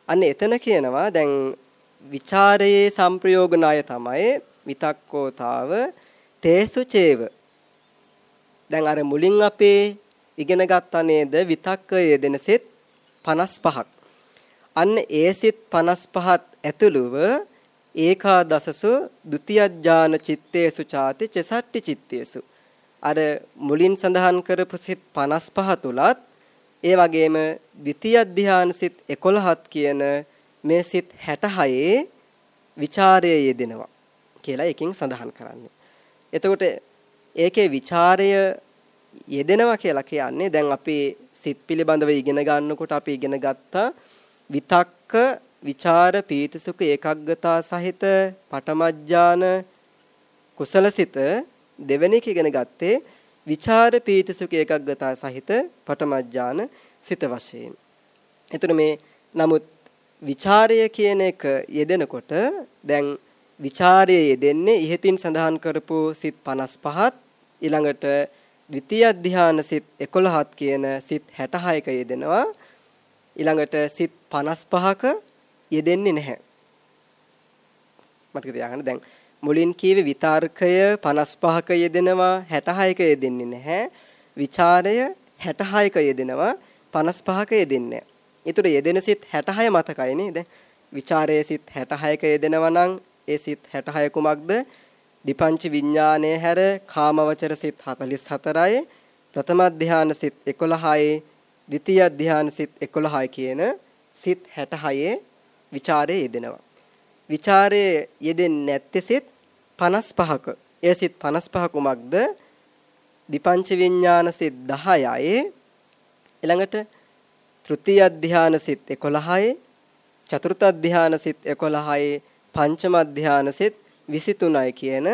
අන්න එතන කියනවා දැන් විචාරයේ සංප්‍රයෝග ණය තමයි විතක්කෝතාව තේසු චේව. දැන් අර මුලින් අපේ ඉගෙන ගත්තා නේද? විතක්කයේ දෙන සෙත් 55ක් අන්න ඒ සිත් 55ත් ඇතුළුව ඒකාදසසු ဒ ුතියඥාන චිත්තේසු ചാති චසට්ටි චිත්තේසු. අර මුලින් සඳහන් කරපු සිත් 55 තුලත් ඒ වගේම ද්විතිය ධ්‍යාන සිත් 11ත් කියන මේ සිත් 66 ਵਿਚාරයේ යෙදෙනවා කියලා එකෙන් සඳහන් කරන්නේ. එතකොට ඒකේ ਵਿਚාරය යෙදෙනවා කියලා කියන්නේ දැන් අපි සිත් පිළිබඳව ඉගෙන ගන්නකොට අපි ඉගෙන ගත්තා විතක්ක, විචාර, පීතිසුඛ, ඒකග්ගතා සහිත පටමජ්ජාන කුසලසිත දෙවෙනි එක ඉගෙන ගත්තේ විචාර පීතිසුඛ ඒකග්ගතා සහිත පටමජ්ජාන සිත වශයෙන්. එතන මේ නමුත් විචාරය කියන එක යෙදෙනකොට දැන් විචාරය යෙදෙන්නේ ඉහතින් සඳහන් කරපු සිත් 55ත් ඊළඟට ද්විතීය ධ්‍යාන සිත් 11ත් කියන සිත් 66ක යෙදෙනවා ඊළඟට සිත් 55ක යෙදෙන්නේ නැහැ. මතක තියාගන්න දැන් මුලින් කීවේ විතර්කය 55ක යෙදෙනවා 66ක යෙදෙන්නේ නැහැ. විචාරය 66ක යෙදෙනවා 55ක යෙදෙන්නේ නැහැ. ඒතර යෙදෙන සිත් 66 මතකයිනේ. දැන් විචාරයේ සිත් 66ක යෙදෙනවා නම් ඒ සිත් 66 කුමක්ද? දීපංච විඥානයේ හැර කාමවචර සිත් 44යි, ප්‍රථම ධාන සිත් 11යි, ද්විතීය ධාන සිත් 11යි කියන සිත් 66 විචාරයේ යෙදෙනවා. විචාරයේ යෙදෙන්නේ නැත්තේ සිත් 55ක. ඒ සිත් 55 කුමක්ද? දීපංච විඥාන සිත් 10යි. ඊළඟට තෘතිය ධාන සිත් 11යි චතුර්ථ ධාන සිත් 11යි පංචම ධාන සිත් 23යි කියන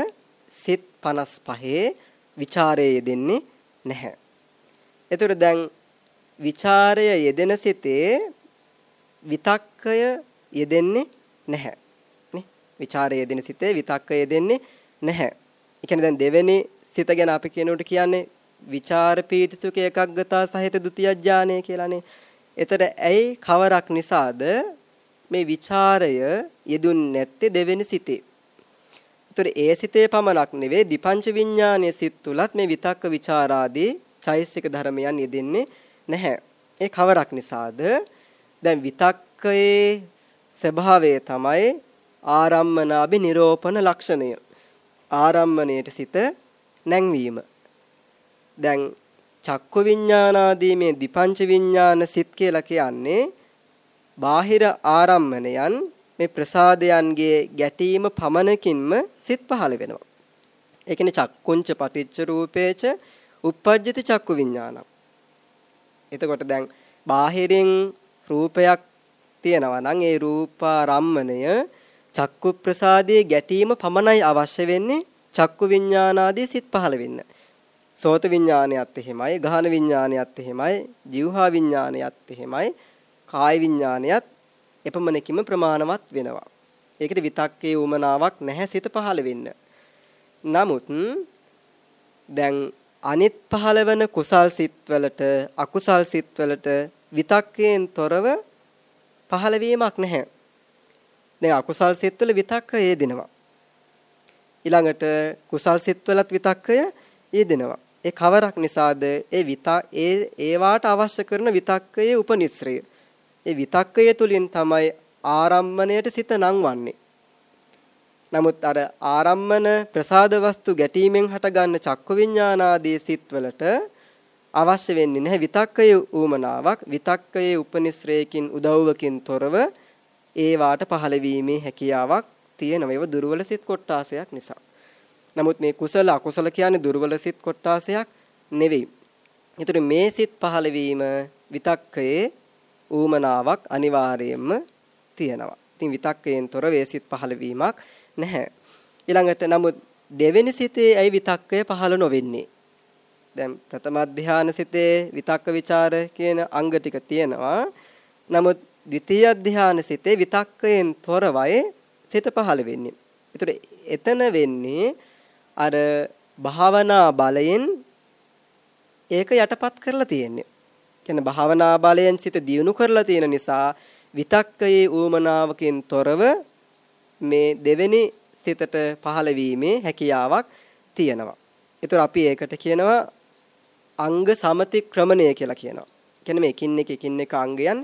සිත් 55 ਵਿਚාරයේ යෙදෙන්නේ නැහැ. එතකොට දැන් ਵਿਚාරය යෙදෙන සිතේ විතක්කය යෙදෙන්නේ නැහැ. නේ? ਵਿਚාරය යෙදෙන සිතේ විතක්කය යෙදෙන්නේ නැහැ. ඒ කියන්නේ දැන් දෙවෙනි සිත ගැන අපි කියනකොට කියන්නේ විචාර පීතිසුඛ එකග්ගතා සහිත ဒုတိ ය ඥානය කියලානේ. එතකොට ඇයි කවරක් නිසාද මේ ਵਿਚාරය යෙදුන්නේ නැත්තේ දෙවෙනි සිතේ. එතකොට ඒ සිතේ පමණක් නෙවෙයි දිපංච විඥානයේ සිත් තුලත් මේ විතක්ක ਵਿਚාරාදී චෛසික ධර්මයන් යෙදෙන්නේ නැහැ. ඒ කවරක් නිසාද? දැන් විතක්කයේ ස්වභාවය තමයි ආරම්මනාභි නිරෝපණ ලක්ෂණය ආරම්මණයට සිත නැංවීම දැන් චක්ක විඥානාදී මේ දීපංච විඥාන සිත් කියලා කියන්නේ බාහිර ආරම්මණයන් මේ ප්‍රසාදයන්ගේ ගැටීම පමණකින්ම සිත් පහළ වෙනවා. ඒ කියන්නේ චක්කුංච පටිච්ච රූපේච uppajjati චක්කු විඥානං. එතකොට දැන් බාහිරින් රූපයක් තියෙනවා නම් ඒ රූපාරම්මණය චක්කු ප්‍රසාදයේ ගැටීම පමණයි අවශ්‍ය වෙන්නේ චක්කු විඥානාදී සිත් පහළ වෙන්න. සෝත විඥානයත් එහෙමයි, ගහන විඥානයත් එහෙමයි, જીවහා විඥානයත් එහෙමයි, කාය විඥානයත් එපමණකින්ම ප්‍රමාණවත් වෙනවා. ඒකට විතක්කේ උමනාවක් නැහැ සිත පහළ වෙන්න. නමුත් දැන් අනිත් පහළ වෙන කුසල් සිත්වලට අකුසල් සිත්වලට විතක්කයෙන් තොරව පහළ වීමක් නැහැ. දැන් අකුසල් සිත්වල විතක්කය යෙදෙනවා. ඊළඟට කුසල් සිත්වලත් විතක්කය යෙදෙනවා. ඒ කවරක් නිසාද ඒ විතා ඒ ඒවාට අවශ්‍ය කරන විතක්කයේ උපනිශ්‍රය. ඒ විතක්කය තුලින් තමයි ආරම්මණයට සිත නංවන්නේ. නමුත් අර ආරම්මන ප්‍රසාද වස්තු ගැටීමෙන් හටගන්න චක්ක විඥානාදී සිත්වලට අවශ්‍ය වෙන්නේ නැහැ විතක්කයේ ඌමනාවක් විතක්කයේ උපනිශ්‍රයකින් උදව්වකින් තොරව ඒ වාට පහළ වීමේ හැකියාවක් තියෙනවා ඒව දුර්වල සිත් කොටාසයක් නිසා. නමුත් මේ කුසල අකුසල කියන්නේ දුර්වල සිත් කොටාසයක් නෙවෙයි. ඒතර මේ සිත් පහළ වීම විතක්කයේ ඌමනාවක් අනිවාර්යයෙන්ම තියෙනවා. ඉතින් විතක්කයෙන් තොර වේසිත පහළ වීමක් නැහැ. ඊළඟට නමුත් දෙවෙනි සිතේ ඇයි විතක්කය පහළ නොවෙන්නේ? දැන් ප්‍රථම ධානය සිතේ විතක්ක ਵਿਚාර කියන අංග ටික තියෙනවා. නමුත් ද්විතීය ධානය සිතේ විතක්කයෙන් තොරවයි සිත පහළ වෙන්නේ. ඒතර එතන වෙන්නේ අර භාවනා බලයෙන් ඒක යටපත් කරලා තියෙන්නේ. කියන්නේ භාවනා බලයෙන් සිත දියුණු කරලා තියෙන නිසා විතක්කයේ ඌමනාවකින් තොරව මේ දෙවෙනි සිතට පහළ වීමේ හැකියාවක් තියෙනවා. ඒතර අපි ඒකට කියනවා අංග සමතික්‍රමණය කියලා කියනවා. කියන්නේ මේ එකින් එක එකින් එක අංගයන්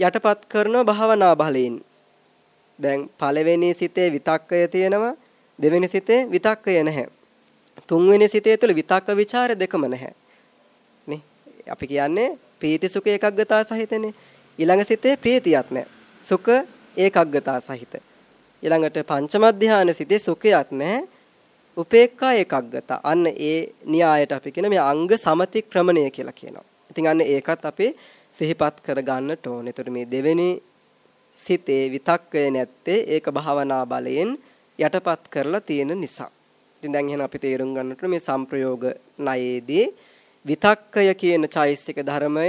යටපත් කරන භාවනා බලයෙන්. දැන් පළවෙනි සිතේ විතක්කය තියෙනවා දෙවෙනි සිතේ විතක්කය නැහැ. තුන්වෙනි සිතේ තුල විතක්ක ਵਿਚාර දෙකම නැහැ. නේ? අපි කියන්නේ ප්‍රීති සුඛ ඒකග්ගතා සහිතනේ. ඊළඟ සිතේ ප්‍රීතියක් නැහැ. සුඛ ඒකග්ගතා සහිත. ඊළඟට පංචම ධානය සිතේ සුඛයක් නැහැ. උපේක්ඛා ඒකග්ගතා. අන්න ඒ න්‍යායට අපි කියන මේ අංග සමතික්‍රමණය කියලා කියනවා. ඉතින් අන්න ඒකත් අපි සිහිපත් කර ගන්නට ඕනේ. එතකොට මේ දෙවෙනි සිතේ විතක්කය නැත්තේ ඒක භාවනා බලයෙන් යටපත් කරලා තියෙන නිසා. ඉතින් දැන් එහෙනම් අපි තේරුම් ගන්නට මේ සංප්‍රයෝග ණයේදී විතක්කය කියන චෛසික ධර්මය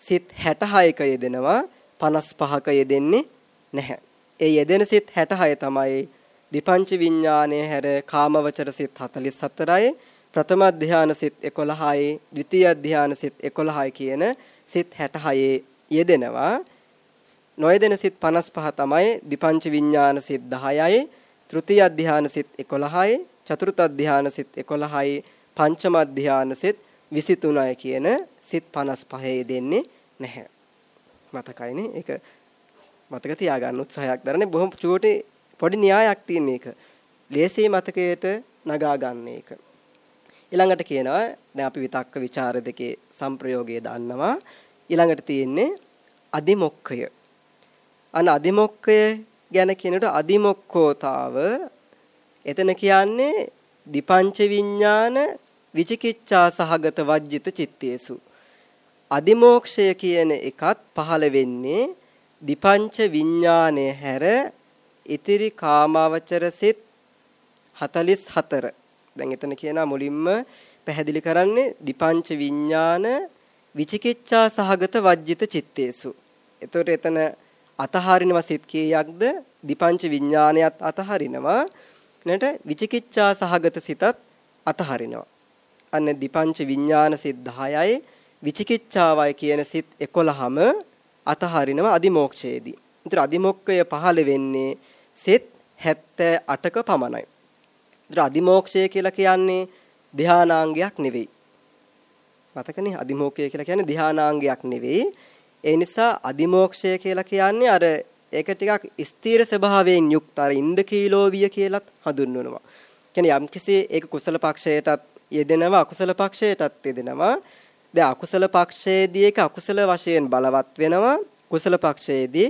සිත් 66ක යෙදෙනවා 55ක යෙදෙන්නේ නැහැ. ඒ යෙදෙන සිත් 66 තමයි දීපංච විඥානය හැර කාමවචර සිත් 44යි ප්‍රථම ධාන සිත් 11යි ද්විතීය ධාන සිත් 11යි කියන සිත් 66 යෙදෙනවා. නොයෙදෙන සිත් 55 තමයි දීපංච විඥාන සිත් 10යි තෘතීය ධාන සිත් 11යි චතුර්ථ ධාන සිත් 11යි පංචම ධාන සිත් 23යි කියන සිත් 55 දෙන්නේ නැහැ. මතකයිනේ? ඒක මතක තියාගන්න උත්සාහයක් දරන්නේ බොහොම චූටි පොඩි න්‍යායක් තියෙන එක. ලේසියි මතකයට නගා ගන්න එක. ඊළඟට කියනවා දැන් අපි විතක්ක ਵਿਚාර දෙකේ සංප්‍රයෝගය දන්නවා. ඊළඟට තියෙන්නේ අදිමොක්ඛය. අන අදිමොක්ඛය ගැන කියනකොට අදිමොක්ඛෝතාව එතන කියන්නේ දීපංච විඥාන විචිකිච්ඡා සහගත වජ්ජිත චිත්තේසු. අදිමෝක්ෂය කියන එකත් පහළ වෙන්නේ දීපංච විඥානය හැර ඉතිරි කාමාවචර සිත් 44 දැන් එතන කියනවා මුලින්ම පැහැදිලි කරන්නේ දීපංච විඥාන විචිකිච්ඡා සහගත වජ්ජිත චිත්තේසු. එතකොට එතන අතහරිනවා සිත් කීයක්ද දීපංච විඥානයත් අතහරිනවා නට විචිකිච්ඡා සහගත සිතත් අතහරිනවා අන්න දීපංච විඥාන සිත් 10යි විචිකිච්ඡාවයි කියන සිත් 11ම අතහරිනවා අදිමෝක්ෂයේදී. ඒතර අදිමොක්කය පහළ වෙන්නේ සිත් 78ක පමණයි. ඒතර අදිමෝක්ෂය කියලා කියන්නේ ධානාංගයක් නෙවෙයි. මතකනේ අදිමෝක්ෂය කියලා කියන්නේ ධානාංගයක් නෙවෙයි. ඒ නිසා අදිමෝක්ෂය කියලා කියන්නේ අර ඒක ටිකක් ස්ථීර ස්වභාවයෙන් යුක්ත අර ඉන්දකීලෝවිය කියලත් හඳුන්වනවා. කියන්නේ යම්කිසි ඒක කුසල පක්ෂයටත් යෙදෙනවා අකුසල පක්ෂයටත් යෙදෙනවා. දැන් අකුසල පක්ෂයේදී ඒක අකුසල වශයෙන් බලවත් වෙනවා. කුසල පක්ෂයේදී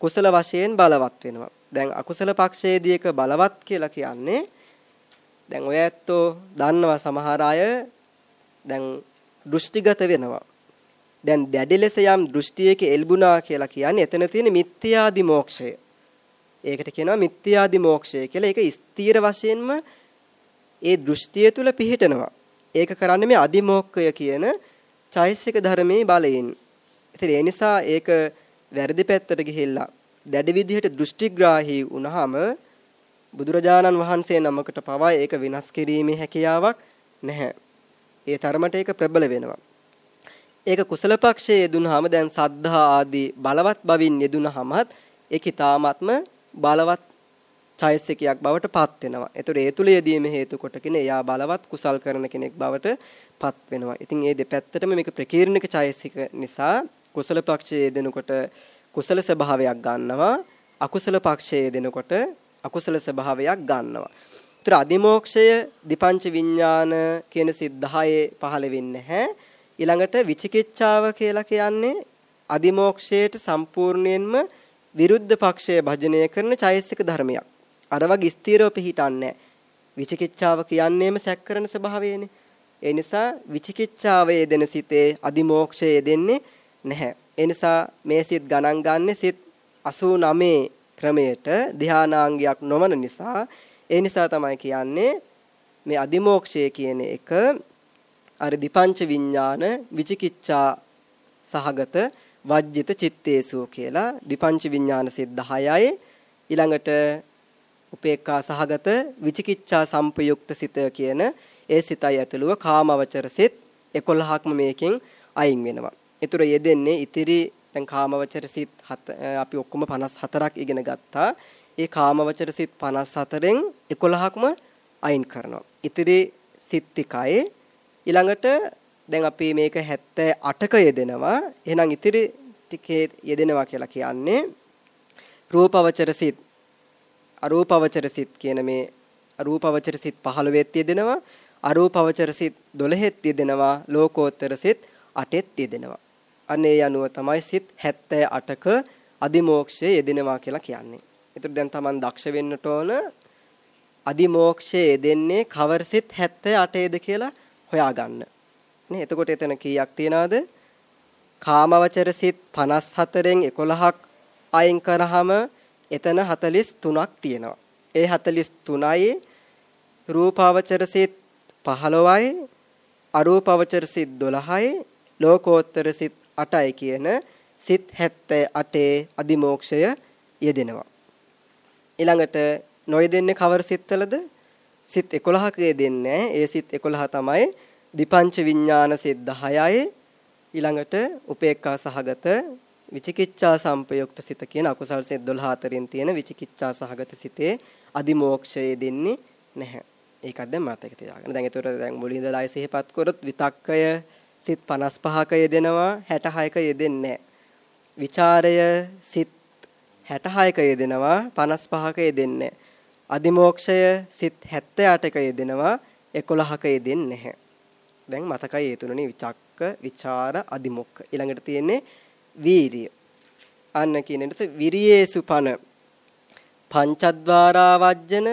කුසල වශයෙන් බලවත් වෙනවා. දැන් අකුසල පක්ෂයේදී ඒක බලවත් කියලා කියන්නේ දැන් ඔය ඇත්තෝ දන්නවා සමහර අය දැන් දෘෂ්ටිගත වෙනවා. දැන් දැඩි ලෙස යම් දෘෂ්ටියක එල්බුණා කියලා කියන්නේ එතන තියෙන මිත්‍යාදි මෝක්ෂය. ඒකට කියනවා මිත්‍යාදි මෝක්ෂය කියලා. ඒක ස්ථීර වශයෙන්ම ඒ දෘෂ්ටිය තුල පිහිටනවා. ඒක කරන්නේ මේ අදිමෝක්කය කියන චෛසික ධර්මයේ බලයෙන්. ඉතින් ඒ නිසා ඒක වැරදි පැත්තට ගිහිල්ලා දැඩි විදිහට දෘෂ්ටිග්‍රාහී වුණාම බුදුරජාණන් වහන්සේ නමකට පවා ඒක විනාශ කිරීමේ හැකියාවක් නැහැ. ඒ තරමට ඒක ප්‍රබල වෙනවා. ඒක කුසල පක්ෂයේ යෙදුනහම දැන් සද්ධා ආදී බලවත් බවින් යෙදුනහමත් ඒක ඊ타ත්ම බලවත් චෛසිකයක් බවට පත් වෙනවා. ඒතර ඒ තුල යෙදීම හේතු කොටගෙන එයා බලවත් කුසල් කරන කෙනෙක් බවට පත් වෙනවා. ඉතින් මේ දෙපැත්තටම මේක ප්‍රකීර්ණක චෛසික නිසා කුසල පක්ෂයේ යෙදෙනකොට කුසල ස්වභාවයක් ගන්නවා. අකුසල පක්ෂයේ යෙදෙනකොට අකුසල ස්වභාවයක් ගන්නවා. ඒතර අදිමෝක්ෂය දිපංච විඥාන කියන සිත් 10 පහළ වෙන්නේ නැහැ. ඊළඟට විචිකිච්ඡාව කියලා කියන්නේ අදිමෝක්ෂයට සම්පූර්ණයෙන්ම විරුද්ධ පක්ෂය භජනය කරන චෛසික ධර්මයක්. අර වගේ ස්ථිරව පිහිටන්නේ විචිකිච්ඡාව කියන්නේම සැක කරන ස්වභාවයනේ. ඒ නිසා විචිකිච්ඡාවේ දෙන සිතේ අදිමෝක්ෂයේ දෙන්නේ නැහැ. ඒ නිසා මේ සිත් ගණන් ගන්න සිත් 89 ක්‍රමයට ධානාංගයක් නොවන නිසා ඒ නිසා තමයි කියන්නේ මේ අදිමෝක්ෂය කියන එක අර දිපංච විඥාන විචිකිච්ඡා සහගත වජ්ජිත චිත්තේසු කියලා දිපංච විඥාන සිත් 10යි ඊළඟට උපේක්ඛා සහගත විචිකිච්ඡා සම්පයුක්ත සිත කියන ඒ සිතයි ඇතුළුව කාමවචර සිත් 11ක්ම මේකෙන් අයින් වෙනවා. ඒතර යෙදෙන්නේ ඉතිරි දැන් කාමවචර සිත් අපි ඔක්කොම 54ක් ඉගෙන ගත්තා. ඒ කාමවචර සිත් 54න් 11ක්ම අයින් කරනවා. ඉතිරි සිත් ටිකයි ඊළඟට දැන් අපි මේක 78ක යෙදෙනවා. එහෙනම් ඉතිරි ටිකේ යෙදෙනවා කියලා කියන්නේ රූපවචර සිත් අරූපවචර සිත් කියන මේ අරූපවචර සිත් 15 යෙදෙනවා. අරූපවචර සිත් 12 යෙදෙනවා. ලෝකෝත්තර සිත් 8 යෙදෙනවා. අනේ යනුව තමයි සිත් 78ක අදිමෝක්ෂයේ යෙදෙනවා කියලා කියන්නේ. ඒතර දැන් Taman දක්ෂ වෙන්නට ඕන අදිමෝක්ෂයේ යෙදෙන්නේ කවර සිත් 78ද කියලා හොයාගන්න. නේ එතකොට එතන කීයක් තියනවද? කාමවචර සිත් 54න් 11ක් අයින් කරාම එතන 43ක් තියෙනවා. ඒ 43යි රූපාවචර සිත් 15යි අරූපාවචර සිත් 12යි ලෝකෝත්තර සිත් 8යි කියන සිත් 78 අදිමෝක්ෂය යෙදෙනවා. ඊළඟට නොයෙදෙන්නේ කවර සිත්වලද? සිත් 11ක යෙදෙන්නේ. ඒ සිත් 11 තමයි දීපංච විඥාන සිත් 10යි ඊළඟට උපේක්ඛා සහගත විචිකිච්ඡා සම්පයුක්ත සිත කියන අකුසල් සිත් 12 අතරින් තියෙන විචිකිච්ඡා සහගත සිතේ අදිමෝක්ෂය දෙන්නේ නැහැ. ඒකත් දැන් මතක තියාගන්න. දැන් ඒතර දැන් මුලින් ඉඳලා ආයෙ සිහිපත් කරොත් විතක්කය සිත් 55ක යෙදෙනවා 66ක යෙදෙන්නේ විචාරය සිත් 66ක යෙදෙනවා 55ක යෙදෙන්නේ අදිමෝක්ෂය සිත් 78ක යෙදෙනවා 11ක යෙදෙන්නේ නැහැ. දැන් මතකයි ඒ තුනනේ විචක්ක, විචාර, අදිමොක්ක. ඊළඟට තියෙන්නේ වීරිය. අන්න කියන එකට විරියේසු පන පංචද්වාරා වජ්ජන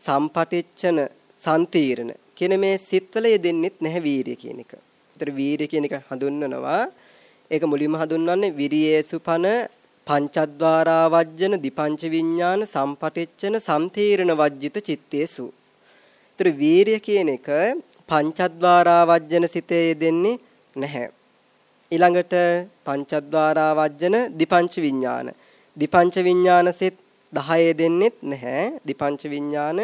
සම්පටිච්ඡන සම්තීරණ කියන මේ සිත්වල යෙදෙන්නෙත් නැහැ වීරිය කියන එක. ඒතර වීරිය කියන එක හඳුන්වනවා. ඒක මුලින්ම හඳුන්වන්නේ විරියේසු පන පංචද්වාරා වජ්ජන දිපංච විඥාන සම්පටිච්ඡන සම්තීරණ වජ්ජිත චිත්තේසු. ඒතර වීරිය කියන එක පංචද්වාරා වජ්ජන සිතේ යෙදෙන්නේ නැහැ. ඊළඟට පංචද්වාරා වජ්ජන දිපංච විඥාන. දිපංච විඥාන සිත් 10 දෙන්නෙත් නැහැ. දිපංච විඥාන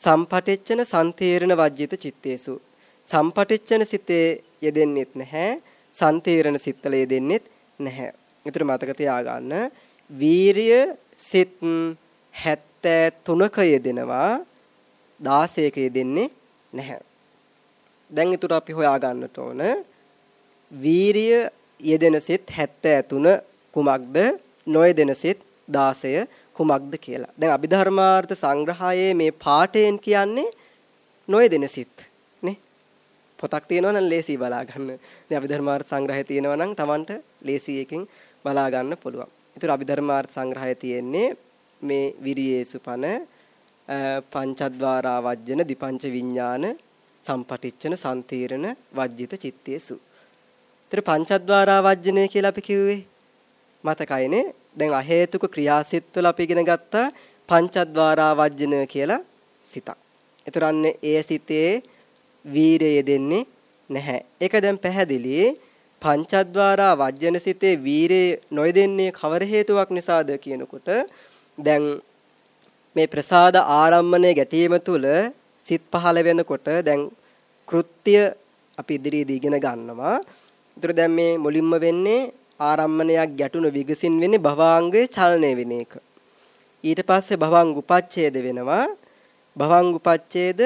සම්පටිච්චන සම්තීරණ වජ්ජිත චිත්තේසු. සම්පටිච්චන සිතේ යෙදෙන්නෙත් නැහැ. සම්තීරණ සිත්තල යෙදෙන්නෙත් නැහැ. ඊටර මතක තියාගන්න වීරිය සිත් 73ක යෙදෙනවා 16ක යෙදෙන්නේ නැහැ. දැන් ඊටර අපි හොයා ගන්නට ඕන වීරිය යෙදෙන සිත් 73 කුමක්ද? නොයෙදෙන සිත් 16 කුමක්ද කියලා. දැන් අභිධර්මාර්ථ සංග්‍රහයේ මේ පාඨයෙන් කියන්නේ නොයෙදෙන සිත් නේ. පොතක් තියෙනවා නම් ලේසි බලා ගන්න. දැන් අභිධර්මාර්ථ සංග්‍රහය තියෙනවා නම් Tamanට ලේසි එකකින් බලා ගන්න පුළුවන්. ඒතර අභිධර්මාර්ථ සංග්‍රහය තියෙන්නේ මේ විරියේසුපන පංචද්වාරා වජ්ජන දිපංච විඥාන සම්පටිච්චන සම්තීරණ වජ්ජිත චිත්තේසු ඒතර පංචද්වාරා වජ්ජනය කියලා අපි කිව්වේ මතකයිනේ. දැන් අහේතුක ක්‍රියාසිටවල අපි ඉගෙන ගත්තා පංචද්වාරා වජ්ජනය කියලා සිතක්. ඒතරන්නේ ඒ සිතේ වීරය දෙන්නේ නැහැ. ඒක දැන් පැහැදිලි. පංචද්වාරා වජ්ජන සිතේ වීරය නොයදෙන්නේ කවර හේතුවක් නිසාද කියනකොට දැන් මේ ප්‍රසාද ආරම්මණය ගැටීම තුළ සිත් පහළ වෙනකොට දැන් කෘත්‍ය අපි ඉදිරියේදී ඉගෙන ගන්නවා ඒතර දැන් මේ මුලින්ම වෙන්නේ ආරම්මණයක් ගැටුණු විගසින් වෙන්නේ භවාංගයේ චලනය වෙන එක. ඊට පස්සේ භවංග උපච්ඡේද වෙනවා. භවංග උපච්ඡේද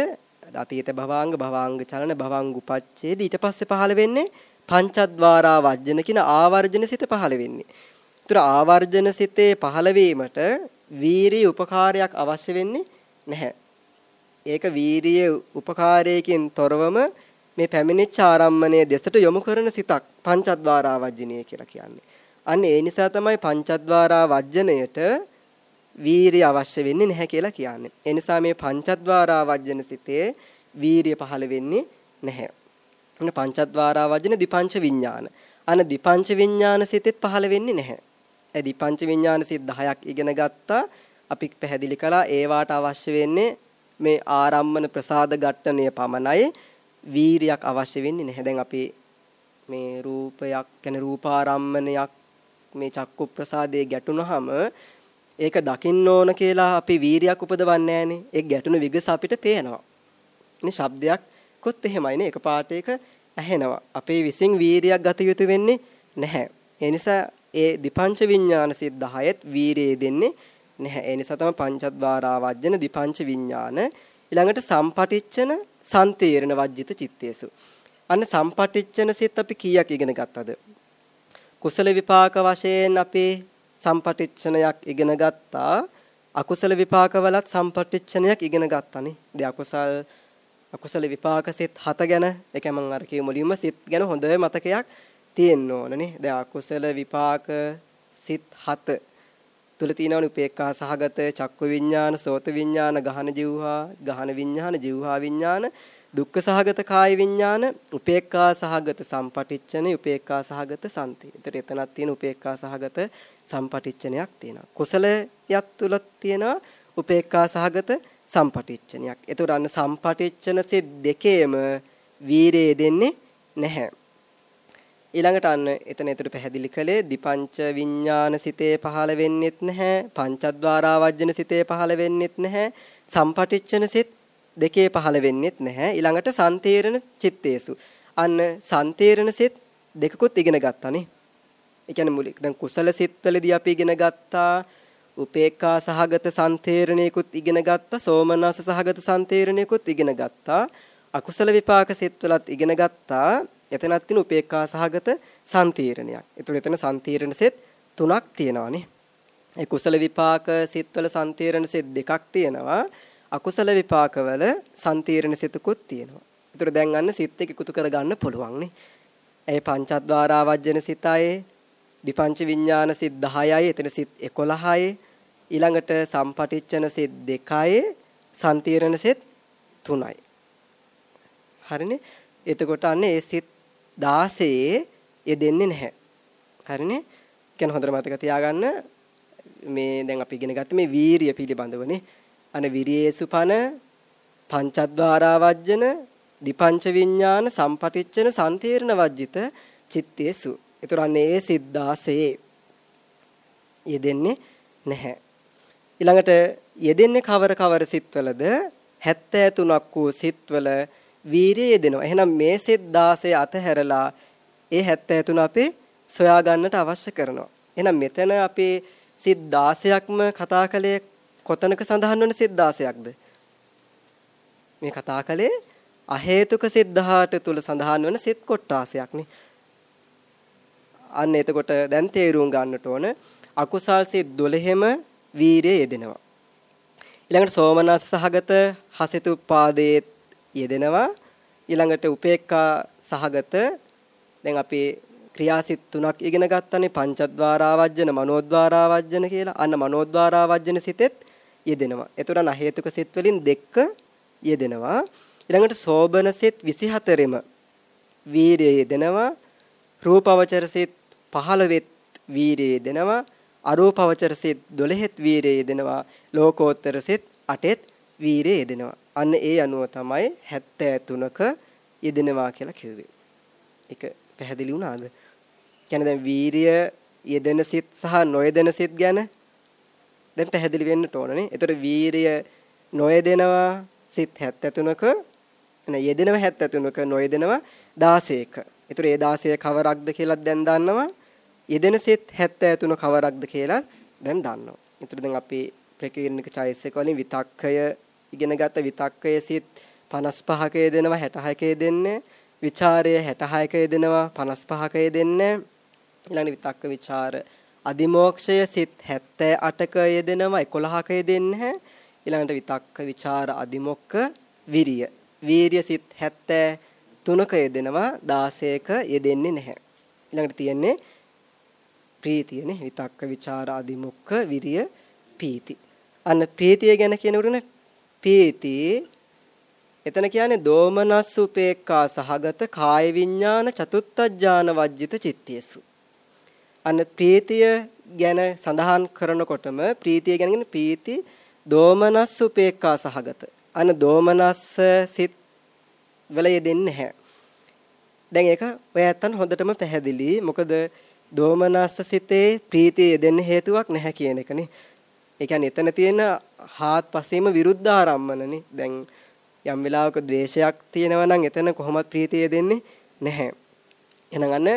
අතීත භවාංග භවාංග චලන භවංග උපච්ඡේද ඊට පස්සේ පහළ වෙන්නේ පංචද්වාරා වජ්ජන කියන ආවර්ජන සිත පහළ වෙන්නේ. ඒතර ආවර්ජන සිතේ පහළ වීමට වීරිය උපකාරයක් අවශ්‍ය වෙන්නේ නැහැ. ඒක වීරිය උපකාරයකින් තොරවම මේ පැමිණිච්ච ආරම්මණය දෙසට යොමු කරන සිතක් පංචද්වාරා වජ්ජනීය කියලා කියන්නේ. අන්න ඒ නිසා තමයි පංචද්වාරා වජ්ජනයට වීරිය අවශ්‍ය වෙන්නේ නැහැ කියලා කියන්නේ. ඒ නිසා මේ පංචද්වාරා වජ්ජන සිතේ වීරිය පහළ වෙන්නේ නැහැ. අන්න පංචද්වාරා වජ්ජන දිපංච විඥාන. අන්න දිපංච විඥාන සිතෙත් පහළ වෙන්නේ නැහැ. ඒ දිපංච විඥාන සිත් 10ක් ඉගෙන ගත්තා. අපි පැහැදිලි කළා ඒවාට අවශ්‍ය වෙන්නේ මේ ආරම්මන ප්‍රසාද ඝට්ටණය පමණයි. වීරියක් අවශ්‍ය වෙන්නේ නැහැ. දැන් අපි මේ රූපයක් කියන්නේ රූපාරම්මණයක් මේ චක්කු ප්‍රසාදයේ ගැටුණාම ඒක දකින්න ඕන කියලා අපි වීරියක් උපදවන්නේ නැහනේ. ඒ ගැටුණු විගස අපිට පේනවා. ඉතින් ශබ්දයක් කොත් එහෙමයිනේ. එක පාටයක ඇහෙනවා. අපේ විසින් වීරියක් ගත යුතු වෙන්නේ නැහැ. ඒ නිසා ඒ දීපංච විඥාන සිත් 10ත් වීරිය දෙන්නේ නැහැ. ඒ නිසා තමයි පංචද්වාරා වජ්ජන දීපංච විඥාන ඊළඟට සම්පටිච්චන සම්තේරණ වජ්ජිත චිත්තේසු. අන්න සම්පටිච්චන සිත් අපි කීයක් ඉගෙන ගත්තද? කුසල විපාක වශයෙන් අපේ සම්පටිච්ඡනයක් ඉගෙන ගත්තා. අකුසල විපාකවලත් සම්පටිච්ඡනයක් ඉගෙන ගත්තානේ. දැන් අකුසල් අකුසල විපාක සිත් 7 ගැන ඒ කියන්නේ මම අර කිය මුලින්ම සිත් ගැන හොඳ මතකයක් තියෙන්න ඕනනේ. දැන් අකුසල විපාක සිත් 7 තුල තියෙනවනේ උපේක්ඛා සහගත චක්කු විඥාන, සෝත විඥාන, ගහන જીවහා, ගහන විඥාන, જીවහා විඥාන, දුක්ඛ සහගත කාය විඥාන, උපේක්ඛා සහගත සම්පටිච්ඡනේ, උපේක්ඛා සහගත සම්ති. ඒතර එතනක් තියෙන උපේක්ඛා සහගත සම්පටිච්ඡනයක් තියෙනවා. කුසලයක් තුල තියෙනවා උපේක්ඛා සහගත සම්පටිච්ඡනයක්. ඒතර අන්න සම්පටිච්ඡන සෙත් දෙකේම වීරය දෙන්නේ නැහැ. ඊළඟට අන්න එතන ඒතර පැහැදිලි කළේ දිපංච විඥාන සිතේ පහළ වෙන්නෙත් නැහැ පංචද්වාරා වජ්ජන සිතේ පහළ වෙන්නෙත් නැහැ සම්පටිච්ඡන සිත දෙකේ පහළ වෙන්නෙත් නැහැ. ඊළඟට සන්තේරණ චිත්තේසු. අන්න සන්තේරණ සිත දෙකකුත් ඉගෙන ගත්තානේ. ඒ කියන්නේ මුලික දැන් කුසල සිත්වලදී අපි ඉගෙන ගත්තා. උපේක්ඛා සහගත සන්තේරණයකුත් ඉගෙන ගත්තා. සෝමනස සහගත සන්තේරණයකුත් ඉගෙන ගත්තා. අකුසල විපාක සිත්වලත් ඉගෙන ගත්තා. එතනක් තියෙන උපේක්ඛා සහගත සම්තීරණයක්. ඒතකොට එතන සම්තීරණ සෙත් තුනක් තියෙනවානේ. ඒ කුසල විපාක සිත්වල සම්තීරණ සෙත් දෙකක් තියෙනවා. අකුසල විපාකවල සම්තීරණ සිතකුත් තියෙනවා. ඒතකොට දැන් අන්න සිත් එක එකතු කරගන්න පුළුවන් නේ. ඒ පංචද්වාරා වජ්ජන සිතයි, විපංච විඥාන සිත් 10යි, එතන සිත් 11යි, ඊළඟට සම්පටිච්ඡන සිත් 2යි, සම්තීරණ සිත් 3යි. හරිනේ? එතකොට අන්න ඒ සිත් 16 යෙදෙන්නේ නැහැ. හරිනේ? කියන හොඳට මතක තියාගන්න මේ දැන් අපි ඉගෙන ගත්ත මේ වීරිය පිළිබඳවනේ. අනේ විරියේසුපන පංචද්වාරා වජ්ජන දිපංච විඥාන සම්පටිච්චන සම්තීර්ණ වජ්ජිත චිත්තේසු. ඒතර අන්නේ ඒ සිද්දාසේ යෙදෙන්නේ නැහැ. ඊළඟට යෙදෙන්නේ කවර කවර සිත්වලද 73ක් වූ සිත්වල වීරිය යෙදෙනවා. එහෙනම් මේ සෙත් 16 අතහැරලා ඒ 73 අපේ සොයා ගන්නට අවශ්‍ය කරනවා. එහෙනම් මෙතන අපේ සිත් 16ක්ම කතා කළේ කොතනක සඳහන් වන සිත් 16ක්ද? මේ කතා කළේ අහේතුක සිත් 18 තුල සඳහන් වන සිත් කොටාසයක් නේ. අන්න එතකොට දැන් තේරුම් ගන්නට ඕන අකුසල් සිත් 12ෙම වීරිය යෙදෙනවා. ඊළඟට සෝමනස් සහගත හසිතුප්පාදයේ යෙදෙනවා ඊළඟට උපේක්ඛා සහගත දැන් අපි ක්‍රියාසිත තුනක් ඉගෙන ගත්තනේ පංචද්වාරා වජ්ජන මනෝද්වාරා වජ්ජන කියලා අන්න මනෝද්වාරා වජ්ජන සිතෙත් යෙදෙනවා. එතන හේතුක සිත් වලින් දෙක යෙදෙනවා. ඊළඟට සෝබන සිත් 24ෙම වීරිය යෙදෙනවා. රූපවචර සිත් 15ෙත් වීරිය යෙදෙනවා. අරූපවචර සිත් 12ෙත් වීරිය යෙදෙනවා. ලෝකෝත්තර සිත් 8ෙත් වීරිය යෙදෙනවා. අන්න ඒ අනුව තමයි 73ක යෙදෙනවා කියලා කිව්වේ. ඒක පැහැදිලි වුණාද? කියන්නේ දැන් වීරිය යෙදෙන සිත් සහ නොයෙදෙන සිත් ගැන දැන් පැහැදිලි වෙන්න ඕනනේ. ඒතර වීරිය නොයෙදෙනවා සිත් 73ක නේ යෙදෙනවා 73ක නොයෙදෙනවා 16ක. ඒතර ඒ 16 කවරක්ද කියලා දැන් දන්නවා. යෙදෙන සිත් 73 කවරක්ද කියලා දැන් දන්නවා. ඒතර දැන් අපි ප්‍රකීර්ණක චෛසික වලින් විතක්කය ඉගෙන ගත්ත විතක්කයේ සිත් 55ක යෙදෙනවා 66ක යෙදෙන්නේ විචාරය 66ක යෙදෙනවා 55ක යෙදෙන්නේ ඊළඟ විතක්ක ਵਿਚාර අදිමෝක්ෂය සිත් 78ක යෙදෙනවා 11ක යෙදෙන්නේ නැහැ. ඊළඟට විතක්ක, ਵਿਚාර, අදිමොක්ක, විරිය. වීරිය සිත් 73ක යෙදෙනවා 16ක යෙදෙන්නේ නැහැ. ඊළඟට තියෙන්නේ ප්‍රීතියනේ විතක්ක, ਵਿਚාර, අදිමොක්ක, විරිය, පීති. අන්න ප්‍රීතිය ගැන කියනකොටනේ පීති එතන කියන්නේ දෝමනස් උපේක්ඛා සහගත කාය විඥාන චතුත්ත්‍ජාන වජ්ජිත චිත්තේසු අන්න ප්‍රීතිය ගැන සඳහන් කරනකොටම ප්‍රීතිය ගැන ප්‍රීති දෝමනස් උපේක්ඛා සහගත අන්න දෝමනස් සිත් වල යෙදෙන්නේ නැහැ දැන් ඒක ඔය ඇත්තන් හොඳටම පැහැදිලි මොකද දෝමනස්ස සිතේ ප්‍රීතිය යෙදෙන්න හේතුවක් නැහැ කියන එකනේ ඒ කියන්නේ එතන තියෙන හාත්පසීම විරුද්ධ ආරම්මනනේ. දැන් යම් වෙලාවක ද්වේෂයක් තියෙනවා නම් එතන කොහොමත් ප්‍රීතිය දෙන්නේ නැහැ. එහෙනම් අන්න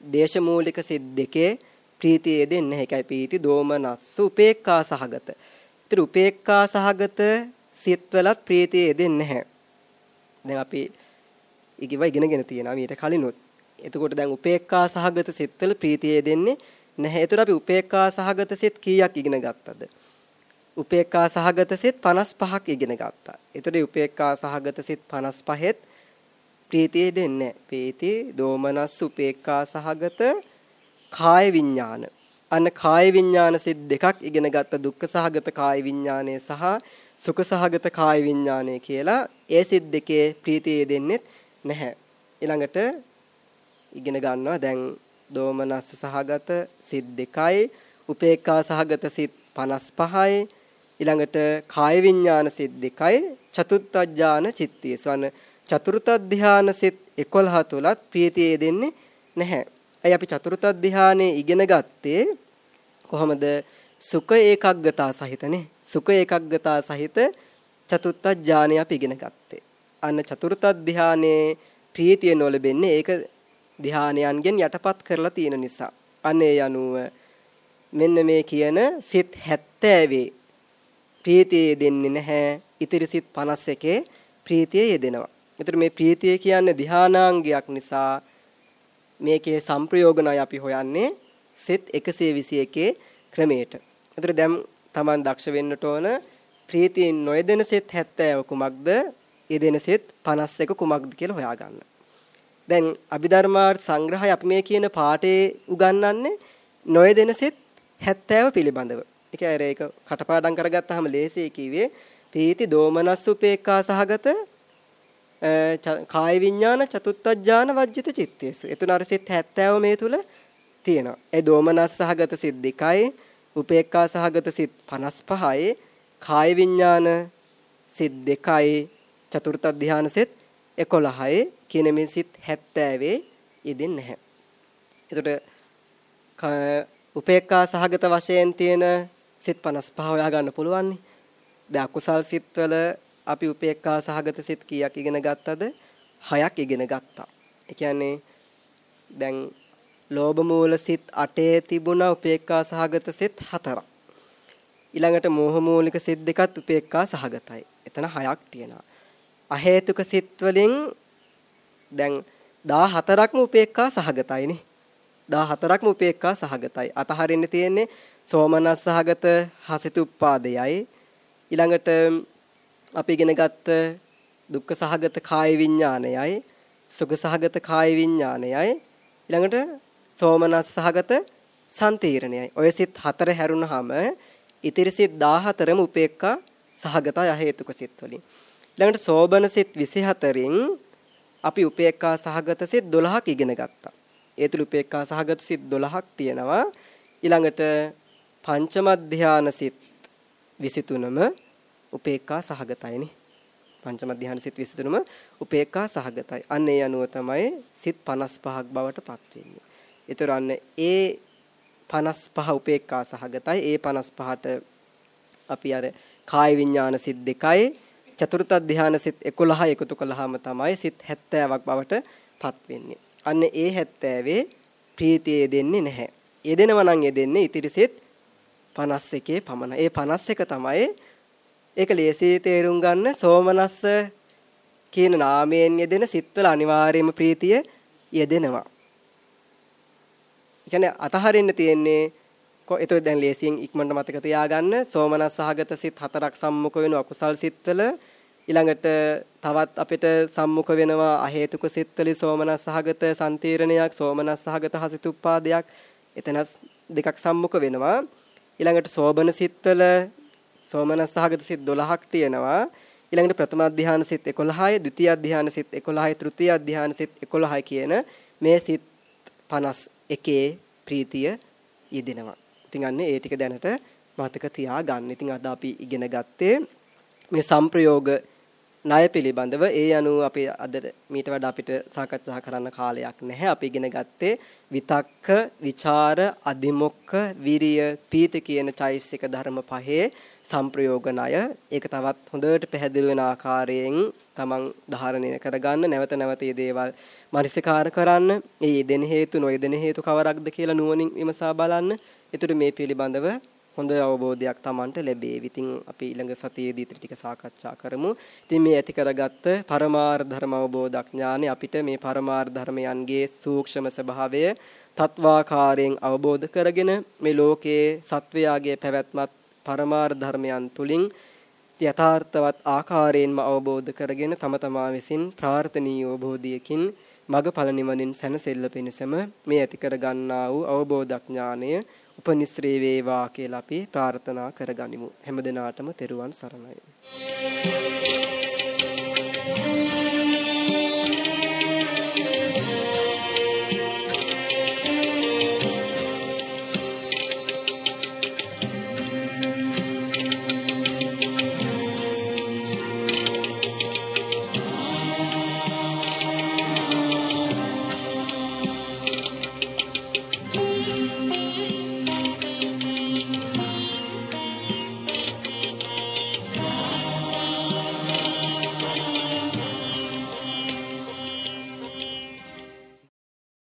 දේශමූලික සිත් දෙකේ ප්‍රීතිය දෙන්නේ නැහැ. ඒකයි ප්‍රීති දෝමනස්ස උපේක්ඛා සහගත. ඉතින් උපේක්ඛා සහගත සිත්වලත් ප්‍රීතිය දෙන්නේ නැහැ. දැන් අපි ඉගිව ඉගෙනගෙන තියෙනවා මීට කලිනුත්. එතකොට දැන් උපේක්ඛා සහගත සිත්වල ප්‍රීතිය දෙන්නේ නැහැ. ඒතර අපි උපේක්ඛා සහගත සිත් කීයක් ඉගෙන ගත්තද? උපේක්ඛා සහගත සිත් 55ක් ඉගෙන ගත්තා. ඒතරේ උපේක්ඛා සහගත සිත් 55ෙත් ප්‍රීතිය දෙන්නේ ප්‍රීති, දෝමනස්, උපේක්ඛා සහගත කාය විඥාන. අන්න කාය විඥාන සිත් දෙකක් ඉගෙන ගත්ත දුක්ඛ සහගත කාය විඥානය සහ සුඛ සහගත කාය විඥානය කියලා ඒ සිත් දෙකේ ප්‍රීතිය දෙන්නේ නැහැ. ඊළඟට ඉගෙන ගන්නවා දැන් දෝමනස් සහගත සිත් දෙකයි උපේක්ඛා සහගත සිත් 55යි ඊළඟට කාය විඥාන සිත් දෙකයි චතුත්ථ ඥාන චිත්තය. සවන චතුර්ථ ධාන සිත් 11 තුලත් ප්‍රීතිය දෙන්නේ නැහැ. අයි අපි චතුර්ථ ධානයේ ඉගෙන ගත්තේ කොහොමද? සුඛ ඒකග්ගතා සහිතනේ. සුඛ ඒකග්ගතා සහිත චතුත්ථ ඥානය අපි ඉගෙන ගත්තේ. අන්න චතුර්ථ ධානයේ ප්‍රීතිය නොලබෙන්නේ ඒක ධානයන්ගෙන් යටපත් කරලා තියෙන නිසා. අනේ යනුව මෙන්න මේ කියන සිත් 70 ප්‍රීතිය දෙන්නේ නැහැ. ඉතිරි සිත් 51 ප්‍රීතිය යෙදෙනවා. ඒතර මේ ප්‍රීතිය කියන්නේ ධානාංගයක් නිසා මේකේ සංප්‍රයෝගණයි අපි හොයන්නේ සිත් 121 ක්‍රමයට. ඒතර දැන් Taman දක්ෂ වෙන්නට ඕන ප්‍රීතියෙන් නොයෙදෙන සිත් 70 කුමක්ද? යෙදෙන සිත් 51 කුමක්ද කියලා හොයාගන්න. දැන් අභිධර්මාර්ථ සංග්‍රහය අපි මේ කියන පාඩේ උගන්වන්නේ නොයෙදෙන සිත් 70 පිළිබඳව. ඒක අර ඒක කටපාඩම් කරගත්තාම ලේසියි කිව්වේ පීති දෝමනස් උපේක්ඛා සහගත කාය විඥාන චතුත්ථඥාන වජ්ජිත චිත්තේසු. එතුන අර සිත් 70 මේ තුල තියෙනවා. ඒ දෝමනස් සහගත සිත් දෙකයි උපේක්ඛා සහගත සිත් 55යි කාය විඥාන සිත් දෙකයි චතුර්ථ ධාන සිත් 11යි කියන මේ සිත් 70 යෙදෙන්නේ නැහැ. එතකොට උපේක්ඛා සහගත වශයෙන් තියෙන සිත් 55 හොයා ගන්න පුළුවන් නේ. දැන් අකුසල් සිත්වල අපි උපේක්ඛා සහගත සිත් කීයක් ඉගෙන ගත්තද? 6ක් ඉගෙන ගත්තා. ඒ කියන්නේ දැන් ලෝභ මූල සිත් 8 තිබුණා උපේක්ඛා සහගත සිත් 4ක්. ඊළඟට මෝහ මූලික සිත් දෙකත් උපේක්ඛා සහගතයි. එතන 6ක් තියෙනවා. අහේතුක සිත් වලින් දැන් 14ක්ම උපේක්ඛා සහගතයිනේ. 14ක්ම උපේක්ඛා සහගතයි. අතහරින්න තියෙන්නේ සෝමනස් සහගත හසිතුප්පාදයයි. ඊළඟට අපි ඉගෙන ගත්ත දුක්ඛ සහගත කාය විඥානයයි. සුඛ සහගත කාය විඥානයයි. ඊළඟට සෝමනස් සහගත සම්තීරණයයි. ඔය සිත් හතර හැරුණාම ඉතිරි සිත් 14ම උපේක්ඛා සහගතයි අහේතුක සිත් වලින්. ඊළඟට සෝබන සිත් 24න් අපි උපේක්ඛා සහගත සිත් 12ක් ඉගෙන ගත්තා. ඒ තුල උපේක්ඛා සහගත සිත් 12ක් තියෙනවා. ඊළඟට පංචම ධාන සිත් 23ම උපේක්ඛා සහගතයිනේ. පංචම ධාන සිත් 23ම උපේක්ඛා සහගතයි. අන්න ඒ අනුව තමයි සිත් 55ක් බවට පත් වෙන්නේ. ඒතර අන්න ඒ 55 උපේක්ඛා සහගතයි. ඒ 55ට අපි අර කාය විඥාන සිත් දෙකයි චතුර්ථ ධාන සිත් 11 එකතු කළාම තමයි සිත් 70ක් බවට පත් වෙන්නේ. අන්න ඒ 70 ප්‍රීතිය දෙන්නේ නැහැ. යෙදෙනවා නම් යෙදෙන්නේ ඉතිරි සෙත් 51 පමණ. ඒ 51 තමයි ඒක ලේසි තේරුම් ගන්න. සෝමනස්ස කියන නාමයෙන් යෙදෙන සිත්වල අනිවාර්යම ප්‍රීතිය යෙදෙනවා. ඒ කියන්නේ අතහරින්න තියෙන්නේ එතකොට දැන් ලේසියෙන් ඉක්මනට මතක තියාගන්න. සෝමනස් සහගත සිත් හතරක් සම්මුඛ වෙන අකුසල් සිත්වල. ඊළඟට තවත් අපිට සම්මුඛ වෙනවා අහේතුක සිත්වල සෝමනස් සහගත සම්තීරණයක් සෝමනස් සහගත හසිතුප්පාදයක්. එතන දෙකක් සම්මුඛ වෙනවා. ඊළඟට සෝබන සිත්වල සෝමනස් සහගත සිත් 12ක් තියෙනවා ඊළඟට ප්‍රථම අධ්‍යාන සිත් 11යි ද්විතීයි අධ්‍යාන සිත් 11යි තෘතීයි අධ්‍යාන සිත් 11යි කියන මේ සිත් 51 ප්‍රීතිය යෙදෙනවා. ඉතින් අන්න ඒ ටික දැනට මතක තියාගන්න. ඉතින් අද අපි ඉගෙන ගත්තේ මේ සංප්‍රයෝග ණය පිළිබඳව ඒ අනුව අපි අද මීට වඩා අපිට සාකච්ඡා කරන්න කාලයක් නැහැ. අපි ඉගෙන ගත්තේ විතක්ක, ਵਿਚාර, අදිමොක්ක, විරිය, පීති කියන චෛසික ධර්ම පහේ සංප්‍රයෝග ණය. ඒක තවත් හොඳට පැහැදිලි වෙන ආකාරයෙන් තමන් ධාරණය කරගන්න නැවත නැවත මේ දේවල් මනසිකාර කරන්න. මේ යෙදෙන හේතු නොයෙදෙන හේතු කවරක්ද කියලා නුවණින් විමසා බලන්න. ඒතර මේ පිළිබඳව හොඳ අවබෝධයක් Tamanට ලැබේවි. ඉතින් අපි ඊළඟ සතියේදී ඉතින් ටික සාකච්ඡා කරමු. ඉතින් මේ ඇති කරගත්ත පරමාර්ථ ධර්ම අවබෝධඥානෙ අපිට මේ පරමාර්ථ ධර්මයන්ගේ සූක්ෂම ස්වභාවය තත්වාකාරයෙන් අවබෝධ කරගෙන මේ ලෝකයේ සත්වයාගේ පැවැත්මත් පරමාර්ථ ධර්මයන් තුලින් යථාර්ථවත් ආකාරයෙන්ම අවබෝධ කරගෙන තම තමා විසින් ප්‍රාර්ථනීය අවබෝධයකින් මගඵල නිවනින් සැනසෙල්ල පිණසම මේ ඇති කර ගන්නා වූ අවබෝධඥානය උපනිශ්‍රේ වේවා කියලා අපි ප්‍රාර්ථනා කරගනිමු. හැම දිනාටම තෙරුවන් සරණයි.